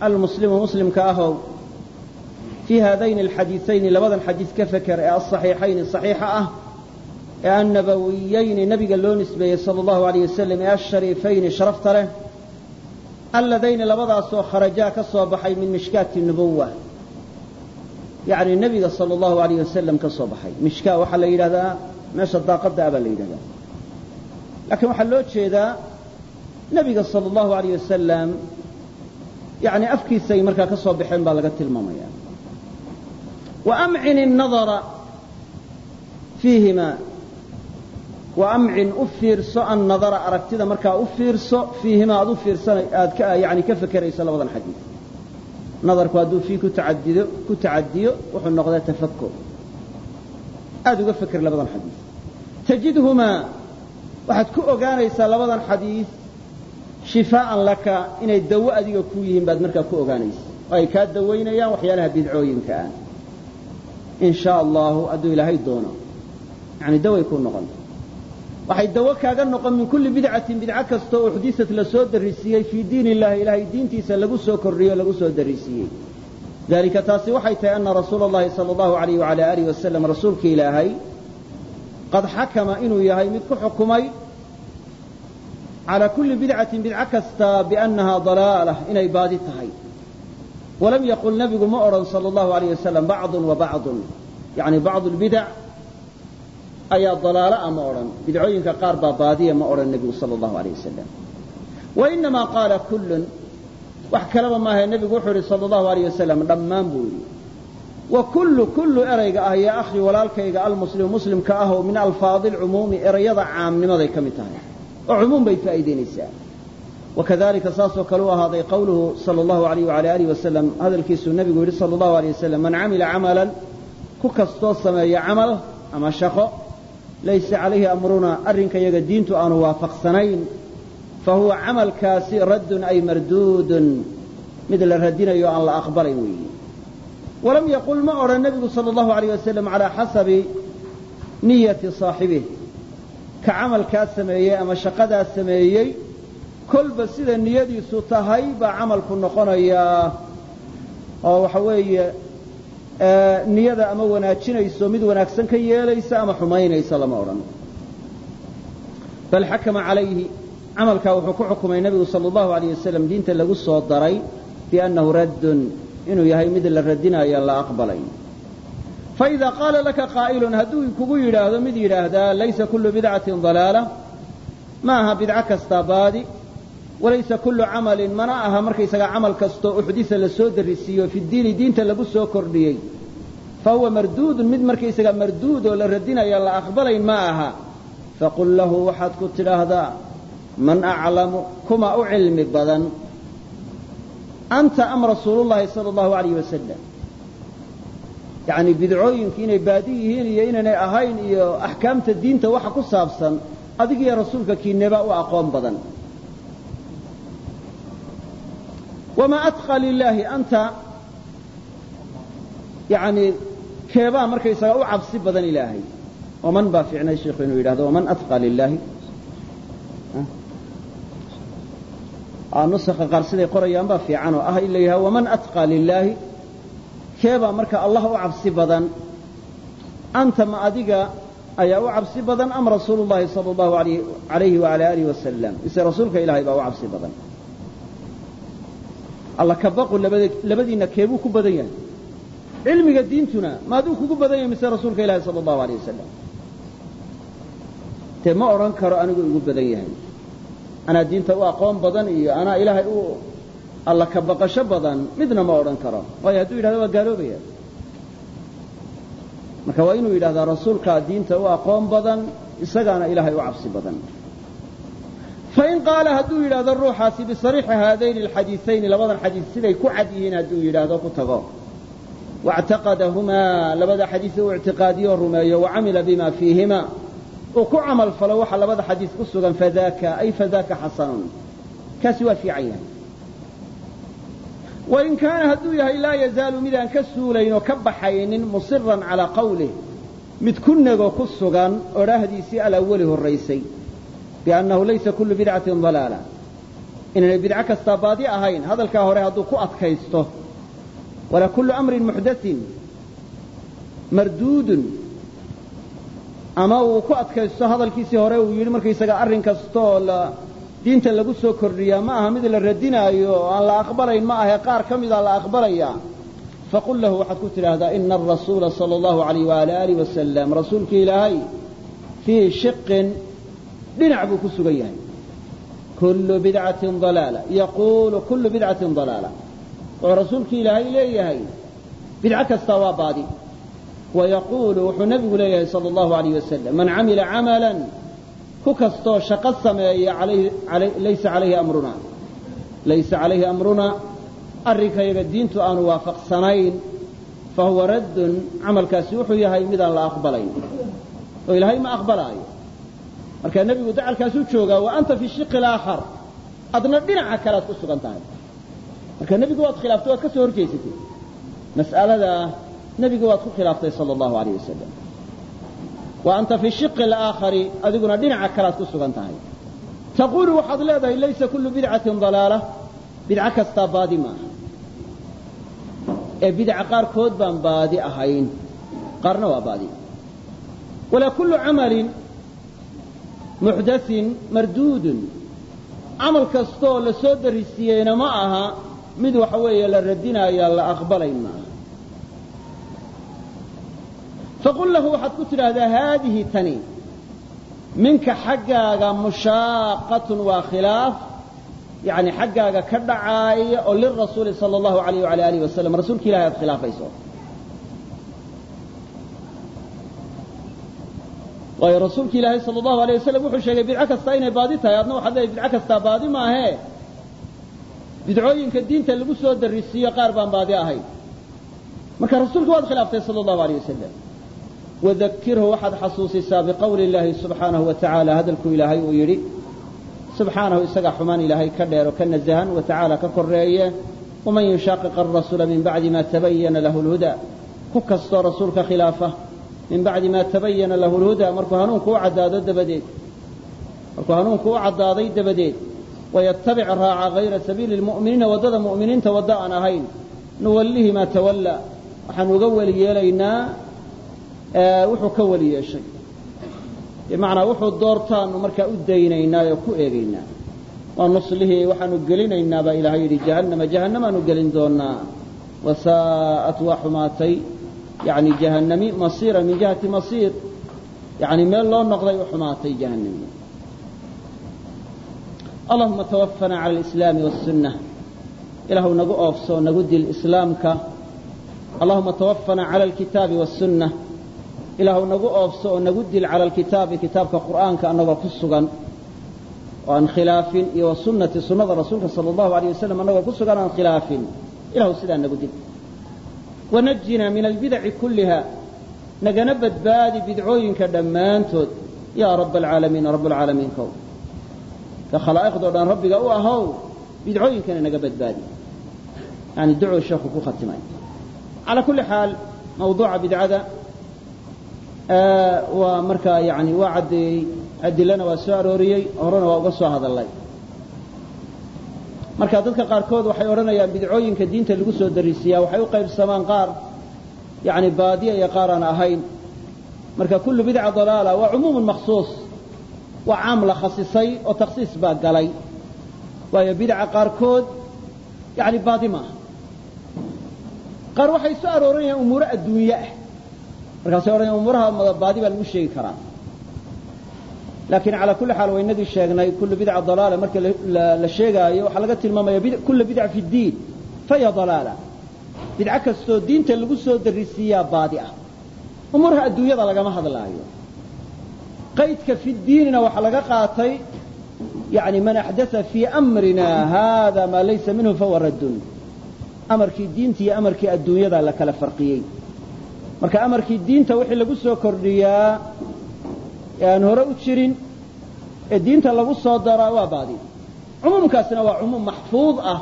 almuslimu muslimka ahow fii haadayni alxadiiثayni labadan xadiis ka feker ee aلصaxiixayni صaxiixa ah ee annabawiyayni nabiga loo nisbeeyey sala allahu alayh wasalam ee ashariifayni sharafta leh alladayni labadaasoo kharajaa ka soo baxay min mishkaati nubuwa yacni nebiga sala allahu alayh wasalam ka soo baxay. Mishkaa waxaa la yidhahdaa meesha daaqadda ah la yidhahdaa laakiin waxaa loo jeedaa nebiga sala allahu alayh wasalam yani afkiisay markaa ka soo baxeen baa laga tilmaamaya. Wa amcin الnadara fiihima. Wa amcin u fiirso annadara aragtida markaa u fiirso fiihimaa aad u fiirsana aad ka yani ka fekerayso labadan xadiid nadarku hadduu fii ku taadido ku tacadiyo wuxuu noqdaa tafakur aad uga feker labadan xadiid tajidhumaa waxaad ku ogaanaysaa labadan xadiid shifaa'an laka inay dawo adiga ku yihiin baad markaa ku ogaanaysa. Oo ay kaa dawaynayaan waxyaalaha bidcooyinka ah. In shaa allahu hadduu ilaahay doono yani daway kuu noqon waxay dawo kaaga noqon min kulli bidcatin bidco kasta oo uxdisat la soo darisiiyey fii diin illahi ilaahay diintiisa lagu soo kordhiyey o lagu soo darisiiyey dalika taasi waxay tahay ana rasuula allahi sala allahu alayh wala alih wasalam rasuulka ilaahay qad xakama inuu yahay mid ku xukumay calaa kulli bidcatin bidco kasta biannahaa dalaalah inay baadi tahay. Walam yaqul nebigu ma odhan sala allahu alayh wasalam bacdun wa bacdun. Yani bacdu lbidac ayaa dalaalo a ma odhan. Bidcooyinka qaar baa baadiya ma odhan nebigu sala allahu alayh wasalam wa qaala kullun wax kaleba maahae nebigu wuxuu yidhi sala allahu alayh wasalam dhammaan buu yidhi. Wa kullu kullu erayga ah yaa akhii walaalkayga almuslimu muslimka ah min alfaadi lcumuumi erayada caamnimaday ka mid tahay. Oo cumuum bay faa'iidaynaysaa. Wakadalika saasoo kale u ahaaday qawluhu sala allahu alayh wala alih wasalam hadalkiisuu nebigu yidhi sala allahu alay wasalam man camila camalan ku kastoo sameeya camal ama shaqo laysa calayhi amruna arrinka yaga diintu aanu waafaqsanayn. Fa huwa camalkaasi raddun ay marduudun. Mid la radinayo aan la aqbalayn weeyi. Walam yaqul ma odhan nebigu sala allahu alayh wasalam calaa xasabi niyati saaxibih ka camalkaa sameeyey ama shaqadaa sameeyey kolba sida niyadiisu tahay baa camalku noqonayaa oo waxa weeye niyada ama wanaajinayso mid wanaagsan ka yeelaysa ama xumaynaysa lama odhan. Bal xakama calayhi camalkaa wuxuu ku xukumay nebigu sala allahu alayh wasalam diinta lagu soo daray biannahu raddun inuu yahay mid la radinayo la aqbalay. Faإida qaala laka qaa'ilun hadduu kugu yidhaahdo mid yidhaahdaa laysa kullu bidcatin dalaala ma bidco kastaa baadi walaysa kullu camalin mana aha markaysagaa camal kastoo uxdisa la soo darisiiyo fi diini diinta lagu soo kordhiyey. Fa huwa marduudun mid markaysagaa marduud oo la radinayo la aqbalayn ma aha. Faqul lahu waxaad ku tidhaahdaa man aclamu kuma u cilmi badan. Anta am rasuulu llahi sala allahu alayh wasalam yacni bidcooyinku inay baadi yihiin iyo inaynay ahayn iyo axkaamta diinta waxa ku saabsan adigiyo rasuulka kiineba u aqoon badan wamaa atqa lilaahi anta yani keebaa markaysaga u cabsi badan ilaahay waman baa fiicnay sheikhu inuu yidhahdo waman atqa lilaahi nusakha qaar siday qorayaan baa fiican oo ah in la yidhahdo waman atqa lilaahi keebaa marka allah u cabsi badan anta ma adiga ayaa u cabsi badan am rasuulu llahi sala allahu alayhi waala alih wasalam mise rasuulka ilaahay baa u cabsi badan alla kabaqu labadiinna keebuu ku badan yahay. Cilmiga diintuna maaduu kugu badan yahay mise rasuulka ilaahi sala allahu alayh wasalam dee ma odhan karo anigu igu badan yahay. Anaa diinta u aqoon badan iyo anaa ilaahay u alla ka badan midna ma odhan karo. Waayo hadduu yidhahdo waa gaaloobaya marka waa inuu yidhahdaa rasuulkaa diinta u aqoon badan isagaana ilaahay u cabsi badan fain qaala hadduu yidhahdo ruuxaasi bisariixi haadayni alxadiiayni labadan xadiis siday ku cad yihiin hadduu yidhaahdo ku tago waاctaqadahumaa labada xadiis uu ictiqaadiyo rumeeyo wacamila bima fiihima uu ku camal falo waxa labada xadiis ku sugan fadaka ay fadaka xasanun kaasi waa fiican yahay wain kaana hadduu yahay laa yazaalu midaan ka suulayn oo ka baxaynin musiran calaa qawlih mid ku nego ku sugan odhaahdiisii alawali horraysay biannahu laysa kullu bidcatin dalaala inaanay bidco kastaa baadi ahayn hadalkaa hore hadduu ku adkaysto walaa kullu amrin muxdain marduudun ama uu ku adkaysto hadalkiisii hore uu yidhi markaysaga arrin kastaoo diinta lagu soo kordhiyaa ma aha mid la radinaayo aan la aqbalayn ma ahe qaar ka mida la aqbalaya faqul lahu waxaad ku tidhaahdaa ina arasuula sala allahu alayh waala alih wasalam rasuulki ilaahay fii shiqin dhinac buu ku sugan yahay. Kullu bidcatin dalaala. Yaquulu kullu bidcatin dalaala. Wuxuu rasuulki ilaahay leeyahay bidco kastaa waa baadi wa yaquulu wuxuu nebigu leeyahay sala allahu alayh wasalam man camila camalan ku kastoo shaqo sameeya laysa calayhi amruna. Laysa calayhi amruna arrinkayaga diintu aanu waafaqsanayn fa raddun. Camalkaasi wuxuu yahay midaan la aqbalayn. Oo ilaahay ma aqbalaayo marka nebigu dacalkaasuu joogaa wa anta fi shiqi alaakhar adna dhinaca kalead ku sugan tahay. Marka nebigu waad khilaaftay waad ka soo horjeysatay mas'aladaa nebigu waad ku khilaaftay sala allahu alayh wasalam wa anta fi shiqi alaakhari adiguna dhinaca kalead ku sugan tahay. Taquulu waxaad leedahay laysa kullu bidcatin dalaala. Bidco kastaa baadi maaha ee bidca qaarkood baan baadi ahayn. Qaarna waa baadi. Walaa kullu camalin muxdasin marduudun. Camal kastooo la soo ma aha mid waxa weeye la radinaayo la aqbalayn maaha faqul lahu waxaad ku tidhaahdaa haadihi tani minka xaggaaga mushaaqatun waa khilaaf. Yani xaggaaga ka dhacaaya oo lirasuuli sala allahu alayh wala alih wasalam rasuulka ilahay aad khilaafayso waayo rasuulki ilaahay sala allahu alayh wasalam wuxuu sheegay bidco kastaa inay baadi tahay. Adna waxaad leedahay bidco kastaa baadi maahee bidcooyinka diinta lagu soo darisiiyo qaar baan baadi ahayn marka rasuulka waad khilaaftay sala allahu alayh wasalam wadakirhu waxaad xasuusisaa biqowli illaahi subxaanahu wa tacaala. Hadalkuu ilaahay uu yidhi subxaanahu isagaa xumaan ilaahay ka dheer oo ka nasahan wa ka koreeye waman yushaaqiq arasuula min bacdi ma tabayana lahu lhuda ku kastoo rasuulka khilaafa min bacdi ma tabayana lahu lhuda markuu hanuunku u caddaado dabadeed. Markuu hanuunku u caddaaday dabadeed wayattabic raaca hayra sabiili lmu'miniina waddada mu'miniinta waddo aan ahayn. Nuwallihi maa tawalla. Waxaan uga weli yeelaynaa wuxuu ka weli yeeshay. Bimacnaa wuxuu doortaanu markaa u daynaynaa oo ku eegaynaa. Waa nuslihii waxaanu gelinaynaa baa ilaahay yidhi jahannama jahannamaanu gelin doonaa wasaa'at waa xumaatay yani jahannami masiira min jihati masiir yani meel loo noqday u xumaatay jahannami allahuma tawafana cala alislaami waاsunna ilaahu nagu oofso nagu dil islaamka allahuma tawafana cala alkitaabi waاsunna ilaahu nagu oofso oo nagu dil cala alkitaabi kitaabka qur'aanka annagoo ku sugan oo aan khilaafin iyo wa sunnati sunnada rasuulka sala allahu alayh wasalam annagoo ku sugan aan khilaafin ilahu sidaa nagu dil wanajina min albidaci kulliha nagana badbaadi bidcooyinka dhammaantood yaa raba alcaalamiina rabb alcaalamiinkow ka khalaa'iqdoo dhan rabbiga u ahow bidcooyinkana naga badbaadi yani ducuu sheekhu ku khatimay calaa kulli xaal mawduuca bidcada waa markaa yani waa caddeeyey adilana waa soo arooriyey horena waa uga soo hadallay marka dadka qaarkood waxay odhanayaan bidcooyinka diinta lagu soo darisiyaa waxay u qaybsamaan qaar yani baadiya iyo qaar aan ahayn. Marka kullu bidca dalaala waa cumuumun makhsuus waa caam la khasisay oo takhsiis baa galay. Waayo bidca qaarkood yani baadi maaha qaar waxay soo arooranayaan umuuro adduunye ah. Markaasay odhanayaan umuuraha madabaadi baa lagu sheegi karaa laakiin calaa kulli xaal waynagii sheegnay kullu bidca dalaala marka la sheegaayo waxaa laga tilmaamaya kulla bidca fi ddiin faya dalaala. Bidco kastoo diinta lagu soo darisiiyaa baadi ah. Umuuraha adduunyada lagama hadlaayo. Qaydka fi diinina waxaa laga qaatay yani man axdaa fii amrina hada maa laysa minhu fahuwa raddun. Amarkii diinta iyo amarkii adduunyada la kala farqiyey. Marka amarkii diinta wixii lagu soo kordhiyaa ee aan hore u jirin ee diinta lagu soo daraa waa baadi. Cumuumkaasina waa cumuum maxfuud ah.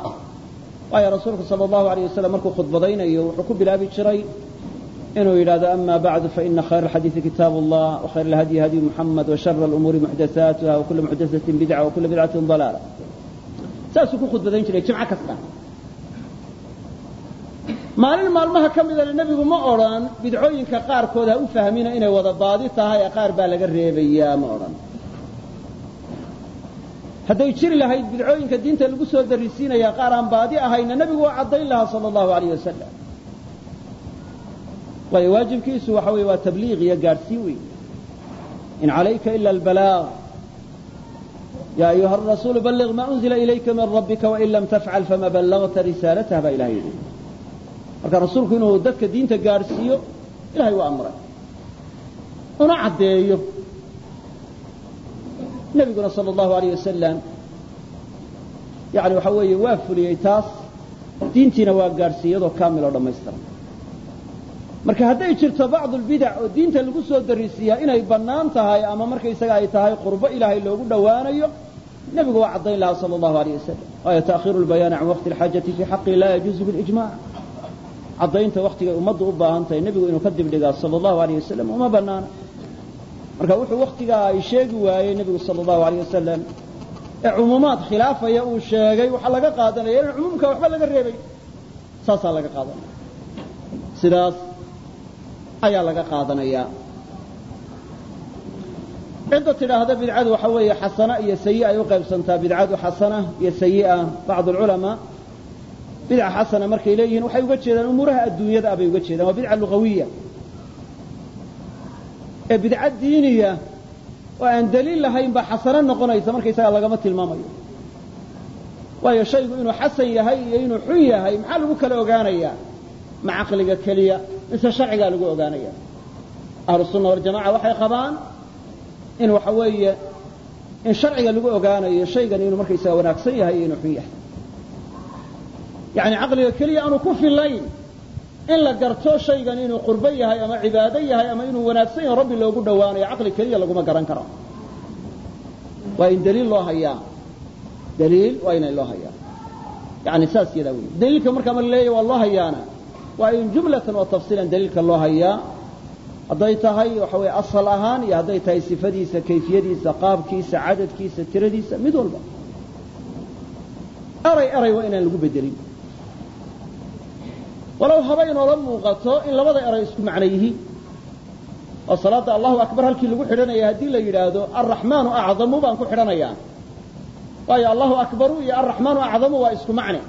Waayo rasuulku sala allahu alayh wasalam markuu khudbadaynayo wuxuu ku bilaabi jiray inuu yidhahdo ama bacdu faina khayra alxadiidi kitaabu allah wakhayr alhadyi hadyu muxamed washara alumuuri muxdathaatuha wakula muxdathatin bidca wakula bidcatin dalaala. Saasuu ku khudbadayn jiray jimco kasta maalin maalmaha ka midana nebigu ma odhan bidcooyinka qaarkood ha u fahmina inay wada baadi tahay ee qaar baa laga reebayaa ma odhan. Hadday jiri lahayd bidcooyinka diinta lagu soo darisiinayaa qaar aan baadi ahayna nebigu waa caddayn lahaa sala allahu alayh wasalam waayo waajibkiisu waxa weeye waa tabliiq iyo gaadhsii wey in calayka ila albalaag ya ayuha arasuulu balliq ma unzila ilayka min rabbika wain lam tafcal fama ballagta risaalatah baa ilahay yidhi marka rasuulku inuu dadka diinta gaadhsiiyo ilahay waa amray. Una caddeeyo. Nebiguna sala allahu alayh wasalam yani waxa weeye waa fuliyey taas diintiina waa gaadhsiiyey iyadoo kaamil oo dhammaystiran. Marka hadday jirto bacdu lbidac oo diinta lagu soo darisiiyaa inay bannaan tahay ama markaysaga ay tahay qurbo ilaahay loogu dhowaanayo nebigu waa caddayn lahaa sala allahu alayh wasalam waayo ta'khiiru lbayaani can waqti alxaajati fii xaqi laa yajuuzu bilijmac caddaynta waktigay ummaddu u baahan tahay nebigu inuu ka dibdhigaa sala allahu alayh wasalam uma bannaana. Marka wuxuu waktigaa ay sheegi waayey nebigu sala allahu alayh wasalam ee cumuumaad khilaafaya uu sheegay waxaa laga qaadanaya inaan cumuumka waxba laga reebay. Saasaa laga qaadanaya. Sidaas ayaa laga qaadanayaa cidda tidhaahda bidcadu waxa weeye xasana iyo sayi ay u qaybsantaa. Bidcadu xasana iyo sayi'a bacd alculamaa bidca xasana markay leeyihiin waxay uga jeedaan umuuraha adduunyada ah bay uga jeedaan waa bidca lugawiya. Ee bidca diiniya oo aan daliil lahayn xasano noqonaysa markaysaga lagama tilmaamayo. Waayo shaygu inuu xasan yahay iyo inuu xun yahay maxaa lagu kala ogaanayaa ma caqliga keliya mise sharcigaa lagu ogaanaya? Ahlu sunna waxay qabaan in waxa weeye in sharciga lagu ogaanayo shaygan inuu markaysaga wanaagsan yahay iyo inuu xun yahay yani caqliga keliya aanu ku filayn in la garto shaygan inuu qurbo yahay ama cibaado yahay ama inuu wanaagsan yahay rabbi loogu dhowaanayo caqli keliya laguma garan karo. Waa in daliil loo hayaa. Daliil waa inay loo hayaa. Yani saas yadaa wey daliilka markaa ma laleeyahy waa loo hayaana. Waa in jumlatan wa tafsiilan daliilka loo hayaa. Hadday tahay waxa weye asal ahaan iyo hadday tahay sifadiisa kayfiyadiisa qaabkiisa cadadkiisa tiradiisa mid walba. Eray eray waa inaan lagu bedelin walow haba inoola muuqato in labada eray isku macno yihiin oo salaadda allahu akbar halkii lagu xidhanaya haddii la yidhaahdo alraxmaanu acdamu baan ku xidhanayaa waayo allahu akbaru iyo alraxmaanu acdamu waa isku macne.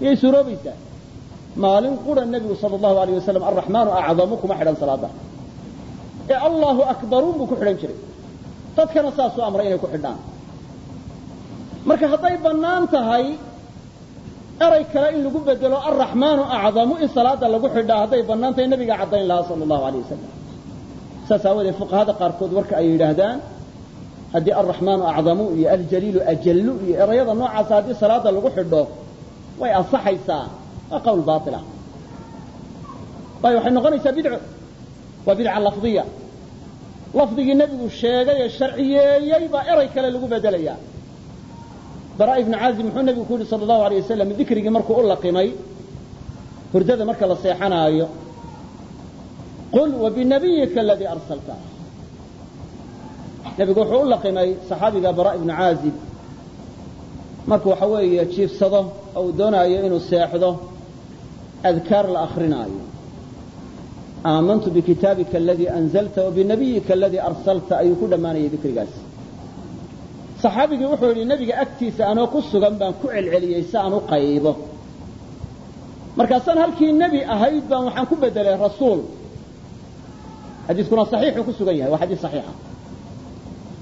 Miyay suuroobaysaa. Maalin qura nebigu sala allahu alayh wasalam alraxmaanu acdamu kuma xidhan salaadda. Ee allahu akbaruun buu ku xidhan jiray. Dadkana saasuu amray inay ku xidhaan. Marka hadday bannaan tahay eray kale in lagu bedelo alraxmaanu acdamu in salaada lagu xidhaa hadday bannaan tahay nebigaa caddayn lahaa sala allahu alayh wasalam saas aawoodee fuqahada qaarkood warka ay yidhaahdaan haddii alraxmaanu acdamu iyo aljaliilu ajallu iyo erayada noocaasa haddii salaada lagu xidho way ansaxaysaa waa qawl baila waayo waxay noqonaysaa bidco waa bidca lafdiya. Lafdigii nebigu sheegay ee sharciyeeyey baa eray kale lagu bedelaya bara ibnu caazib muxuu nebigu ku yidhi sala allahu alay wasalam dikrigii markuu u laqimay hurdada marka la seexanaayo. Qul wabinabiyika aladii arsalta. Nebigu wuxuu u laqimay saxaabiga bara ibnu caazib markuu waxa weeye jiifsado oo uu doonaayo inuu seexdo adkaar la akrinaayo aamantu bikitaabika aladii anzalta wabinabiyika aladii arsalta ayuu ku dhammaanayay dikrigaas saxaabigii wuxuu yidhi nebiga agtiisa anoo ku sugan baan ku celceliyey si aan u qaybo. Markaasaan halkii nebi ahayd baan waxaan ku bedelay rasuul. Xadiiskuna saxiixuu ku sugan yahay waa xadiis saxiixa.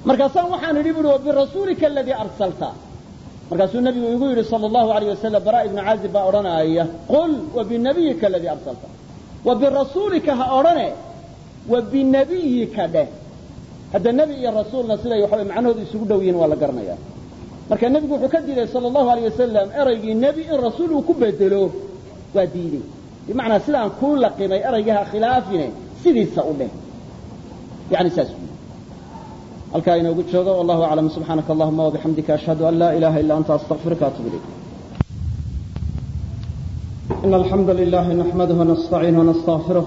Markaasaan waxaan idhi buui wabirasuulika aladii arsalta. Markaasuu nebigu igu yidhi sala allahu alayh wasalam bara ibnu caazib baa odhanaaya qul wabinabiyika aladii arsalta. Wa ha odhane. Wa dheh hadda nebi iyo rasuulna siday waxa macnahoodu isugu dhow yihiin waa la garanaya. Marka nebigu wuxuu ka diiday sala allahu alayh wasalam eraygii nebi in rasuul uu ku bedelo. Waa diiday bimacnaa sidaan kuu laqimay eraygaha khilaafine sidiisa u dheh yani saas wy halkaa inoogu joogo wallahu aclam subxaanaka allahuma wabixamdika ashhadu an laa ilaha illa anta astaqfiruka atub ilayk. In alxamda lilahi naxmaduh nastaciinuh nastaغfiruh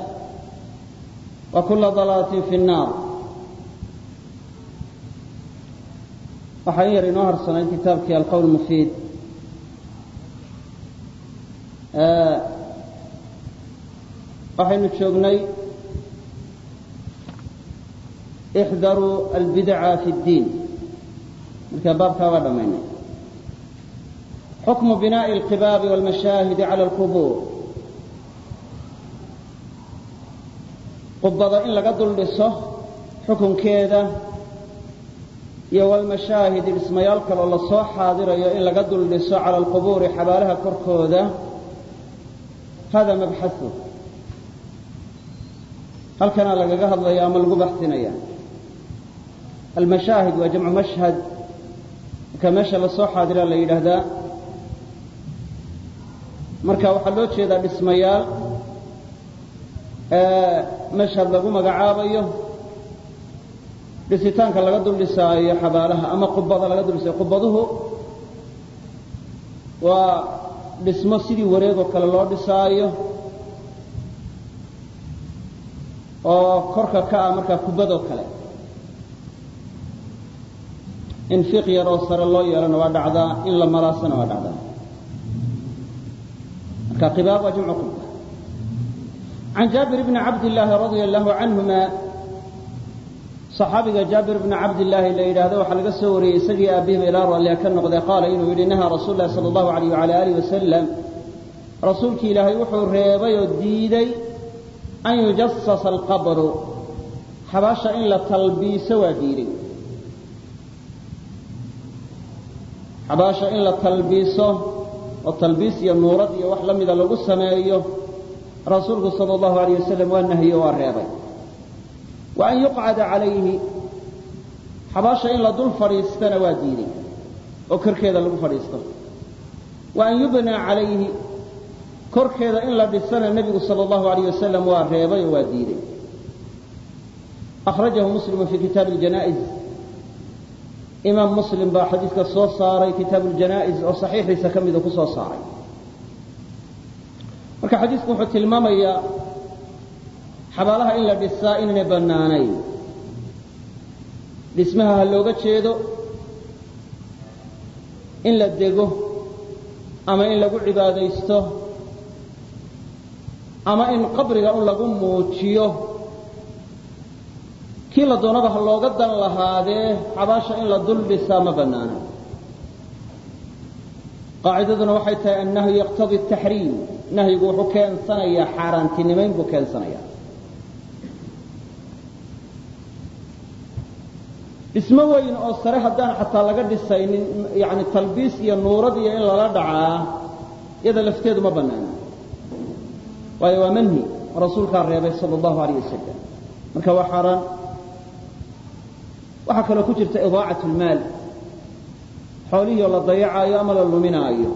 وكل ضلالة في النار waxaan yar inoo harsanay kitaabkii alqowl mufiid waxaynu joognay ixdaruu albidaca fi اddiin markaa baabkaa waa dhammaynay xukmu binaaءi اlqibaabi wاlmashaahidi cala اlqubuur qubada in laga dul dhiso xukunkeeda iyo walmashaahidi dhismayaal kaloo la soo xaadirayo in laga dul dhiso cala alqubuuri xabaalaha korkooda hada mabxahu halkanaa lagaga hadlaya ama lagu baxsinaya almashaahid waa jamcu mashhad. Marka meesha la soo xaadiraa la yidhaahdaa marka waxaa loo jeedaa dhismayaal mashhad lagu magacaabayo dhisitaanka laga dul dhisaayo xabaalaha ama qubada laga dul dhisaayo qubaduhu waa dhismo sidii wareegoo kale loo dhisaayo oo korka ka ah markaa kubadoo kale. In fiiq yar oo sare loo yeelana waa dhacdaa in la maraasana waa dhacdaa. Marka qibaab waa jamcu quba can jaabir bni cabd illaahi radia allahu canhuma صxaabiga jaabir bni cabdillaahi la yidhaahdo waxaa laga soo wariyey isagii aabihiba ilaa ralliha ka noqday qaala inuu yidhi nahaa rasuul lahi sala allahu alayh wala alih wasalam rasuulki ilaahay wuxuu reebay oo diiday an yujasasa alqabru xabaasha in la talbiiso waa diiday xabaasha in la talbiiso oo talbiis rasuulku sala allahu alayh wasalam waa nahiye waa reebay. Wa an yuqcada calayhi xabaasha in la dul fadhiistana waa diiday oo korkeeda lagu fadhiisto. Wa an yubnaa calayhi korkeeda in la dhisana nebigu sala allahu alayh wasalam waa reebay oo waa diiday. Akhrajahu muslimu fii kitaabi aljanaa'iz imaam muslim baa xadiidka soo saaray kitaabu ljanaa'iz oo saxiixiisa ka mida ku soo saaray marka xadiidku wuxuu tilmaamayaa xabaalaha in la dhisaa inaynay bannaanayn. Dhismaha ha looga jeedo in la dego ama in lagu cibaadaysto ama in qabriga un lagu muujiyo. Kii la doonaba ha looga dan lahaadee xabaasha in la dul dhisaa ma bannaana qaacidaduna waxay tahay annahyu yaqtadii ataxriim nahyigu wuxuu keensanayaa xaaraantinimayn buu keensanayaa. Dhismo weyn oo sare haddaan xataa laga dhisaynin yani talbiis iyo nuurad iyo in lala dhacaa iyada lafteedu ma bannaana waayo waa manhi rasuulkaa reebay sala allahu alayh wasalam marka waa xaaraan waxaa kaloo ku jirta idaacat lmaal xoolihii oo la dayacaayo ama la luminaayo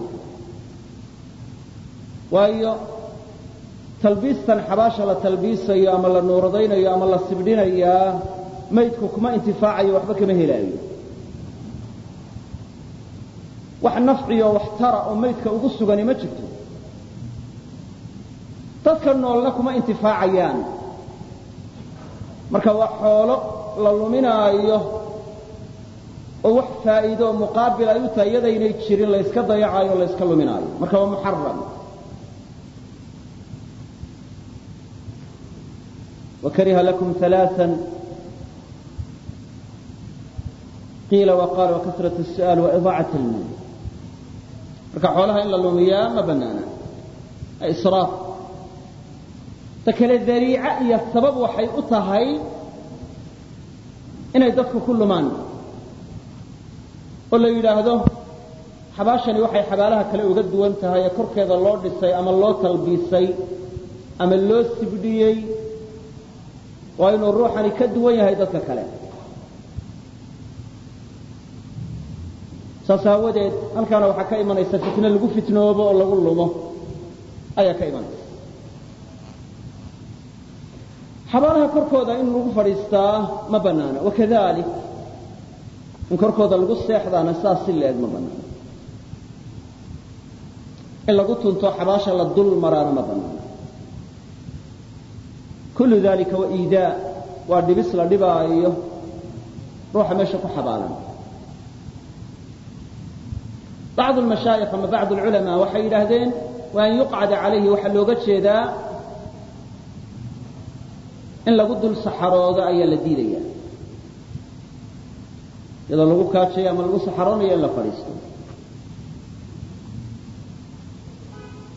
waayo talbiistan xabaasha la talbiisayo ama la nuuradaynayo ama la sibdhinayaa maydku kuma intifaacayo waxba kama helaayo. Wax nafciyo wax tara oo maydka ugu sugani ma jirto. Dadka noolna kuma intifaacayaan. Marka waa xoolo la luminaayo oo wax faa'iido muqaabil ay u tahay iyadaynay jirin layska dayacaayo o layska luminaayo. Marka waa muxaram wakariha lakum ثaلaaثa qiila waqaal wakasraة الsu'aal waidaacaة اlmaal marka xoolaha in la lumiyaa ma banaana israaf ta kale dariica iyo sabab waxay u tahay inay dadku ku lumaan oo la yidhaahdo xabaashani waxay xabaalaha kale uga duwan tahay ee korkeeda loo dhisay ama loo talbiisay ama loo sibdhiyey waa inuu ruuxani ka duwan yahay dadka kale. Saas aawadeed halkaana waxaa ka imanaysa fitno lagu fitnoobo oo lagu lumo. Ayaa ka imanaysa. Xabaalaha korkooda in lagu fadhiistaa ma bannaana. Wakadalik in korkooda lagu seexdaana saas si la-eg ma bannaana. In lagu tunto xabaasha la dul maraana ma bannaana kullu dalika wa iidaa waa dhibis la dhibaayo ruuxa meesha ku xabaalan. Bacdu lmashaayikh ama bacdu lculamaa waxay yidhaahdeen wa an yuqcada calayhi waxaa looga jeedaa in lagu dul saxaroodo ayaa la diidaya. Iyadoo lagu kaajayo ama lagu saxaroonayo in la fadhiisto.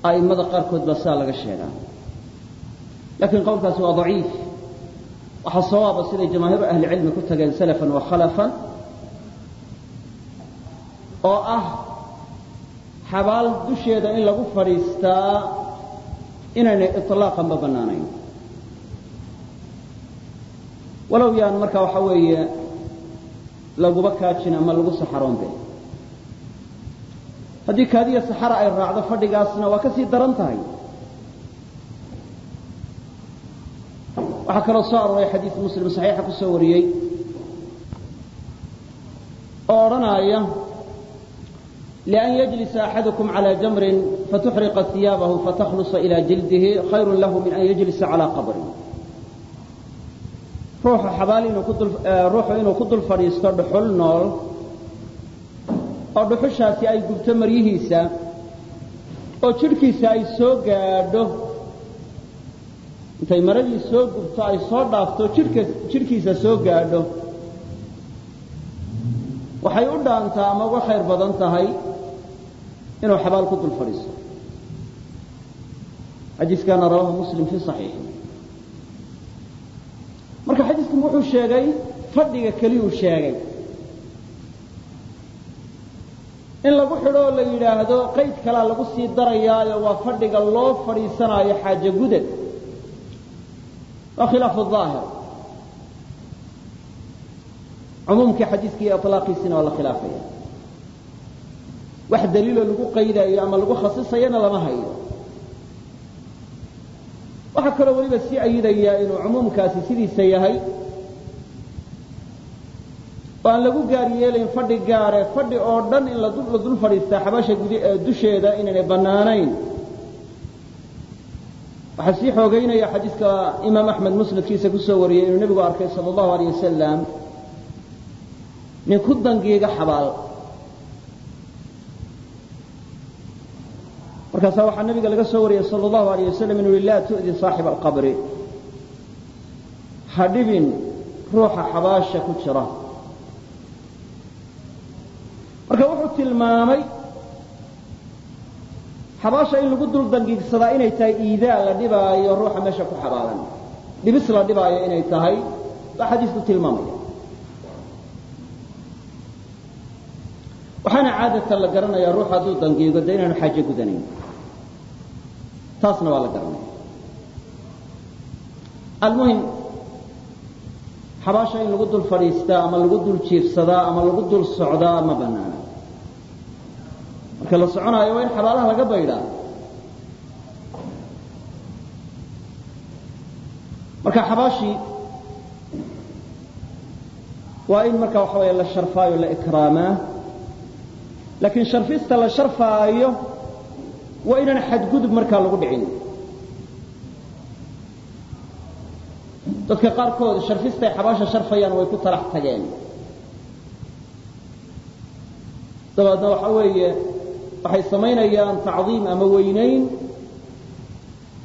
A'immada qaarkood baa saa laga sheegaa laakiin qowlkaasi waa daciif waxaa sawaaba siday jamaahiiru ahlicilmi ku tageen salafan wa khalafan oo ah xabaal dusheeda in lagu fadhiistaa inaynay iطlaaqanba bannaanayn walow yaan marka waxa weeye laguba kaajin ama lagu saxaroonbe haddii kaadiya saxara ay raacdo fadhigaasna waa ka daran tahay waxaa kaloo soo arooray xadiid muslim saxiixa ku soo wariyey oo odhanaya lian yajlisa axadukum calى jamrin fatuxriqa iyaabahu fatakhlusa ilaa jildihi khayru lahu min an yajlisa calaa qabri ruuxu xabaal eh, ruuxu inuu ku dul fadhiisto dhuxul nool oo dhuxushaasi ay gubto maryihiisa oo jidhkiisa ay soo gaadho intay maradii soo gubto ay soo dhaafto jidhka jidhkiisa soo gaadho. Waxay u dhaantaa ama uga khayr badan tahay inuu xabaal ku dul fadhiisto xadiiskaana rawaahu muslim fii صaxiixi marka xadiiskan wuxuu sheegay fadhiga keliyuu sheegay. In lagu xidho oo la yidhaahdo qayd kalaa lagu sii darayaayo waa fadhiga loo fadhiisanaayo xaaje gudad waa khilaafu aahir cumuumkii xadiiska iyo iطlaaqiisina waa la khilaafaya. Wax daliiloo lagu qaydayo ama lagu khasisayana lama hayo. Waxaa kaloo weliba sii ayidaya inuu cumuumkaasi sidiisa yahay. Oo aan lagu gaar yeelayn fadhi gaare fadhi oo dhan in la dul fadhiistaa xabaasha dusheeda inaynay bannaanayn waxaa sii xoogaynaya xadiiska imaam axmed musnadkiisa ku soo wariyey inuu nebigu arkay sala allahu aleyh wasalam nin ku dangiiga xabaal. Markaasaa waxaa nabiga laga soo wariyey sal allahu alayh wasalam inuu yihi laa tu'di saaxiba alqabri. Ha dhibin ruuxa xabaasha ku jira. Marka wuxuu tilmaamay xabaasha in lagu dul dangiigsadaa inay tahay iidaa la dhibaayo ruuxa meesha ku xabaalan. Dhibis la dhibaayo inay tahay baa xadiisku tilmaamaya. Waxaana caadatan la garanayaa ruux hadduu dangiigo dee inaanu xaaje gudanayn. Taasna waa la garanaya almuhim xabaasha in lagu dul fadhiistaa ama lagu dul jiifsadaa ama lagu dul socdaa ma banaana marka la soconaayo waa in xabaalaha laga baydhaa marka xabaashii waa in marka waxa weeye la sharfaayo la ikraamaa. Laakiin sharfista la sharfaayo waa inaan xadgudub markaa lagu dhicin. Dadka qaarkood sharfistay xabaasha sharfayaan way ku talax tageen. Dabeedna waxa weeye waxay samaynayaan tacdiim ama weynayn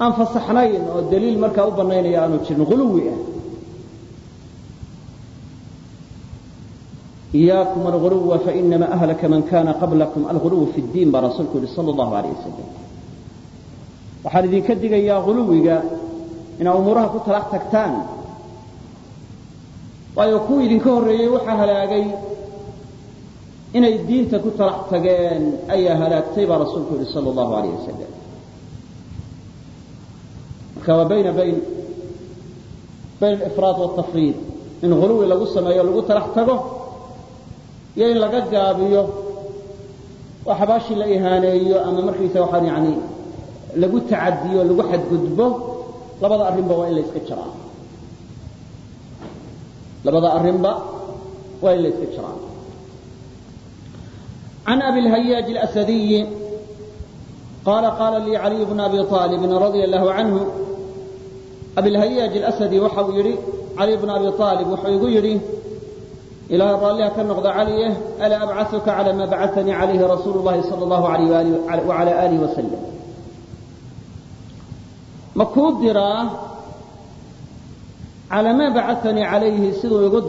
aan fasaxnayn oo daliil markaa u banaynaya aanu jirin uluwi ah. Iyaakum alguluwa fainama ahlaka man kana qablakum alguluw fi اdiin baa rasuulku yihi sal اllahu alayh wasalam waxaan idinka digayaa uluwiga inaad umuuraha ku talax tagtaan. Waayo kuwa idinka horreeyey waxaa halaagay inay diinta ku talax tageen ayaa halaagtay baa rasuulku yihi sal allahu alayh wasalam marka waa bayna bayn bayn alifraad waltafriid in huluwi lagu sameeyo lagu talax tago iyo in laga gaabiyo oo xabaashii la ihaaneeyo ama markiisa waxaan yani lagu tacadiyo lagu xadgudbo labada arrinba waa in la iska jiraa labada arrinba waa in la iska عن أبي الهياج الأسدي قال قال لي علي بن أبي طالب رضي الله عنه أبي الهياج الأسدي وحو يري علي بن أبي طالب وحو يري إلى رالها كالنقض عليه ألا أبعثك على ما بعثني عليه رسول الله صلى الله عليه وآله وعلى آله وسلم مكود دراه على ما بعثني عليه سدو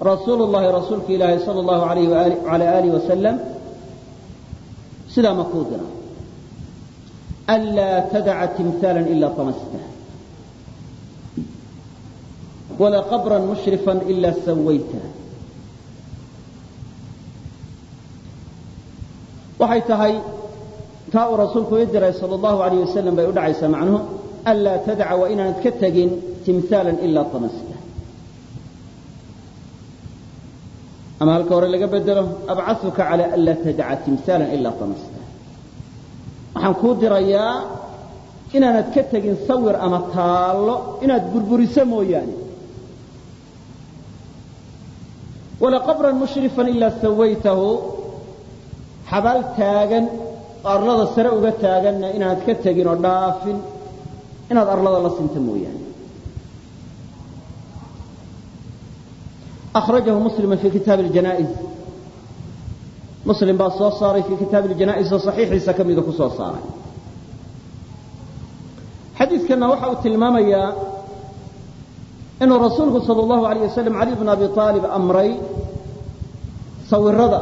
يقدري رسول الله رسولك إلهي صلى الله عليه وآله وعلى آله وسلم سلا مكودنا ألا تدع تمثالا إلا طمسته ولا قبرا مشرفا إلا سويته waxay tahay taa uu rasuulku i diray sal allahu alayh wasalam bay u dhacaysaa macnuhu anlaa tadaca waa inaanad ka tegin timhaalan ilaa tamasta Ama halka hore laga bedelo abcauka cala anlaa tadaca timhaalan ilaa tamasta waxaan kuu dirayaa inaanad ka tegin sawir ama taallo inaad burburiso mooyaane. Wala qabran mushrifan ilaa sawaytahu xabaal taagan oo arlada sare uga taaganna inaanad ka tegin oo dhaafin inaad arlada la sinta mooyaane akhrajahu muslima fi kitaabi اljanaa'iz muslim baa soo saaray fii kitaabi اljanaa'iz oo saxiixiisa ka mida ku soo saaray xadiidkanna waxa uu tilmaamayaa inuu rasuulku sal اllahu alayh wasalam cali bn abi aalib amray sawirada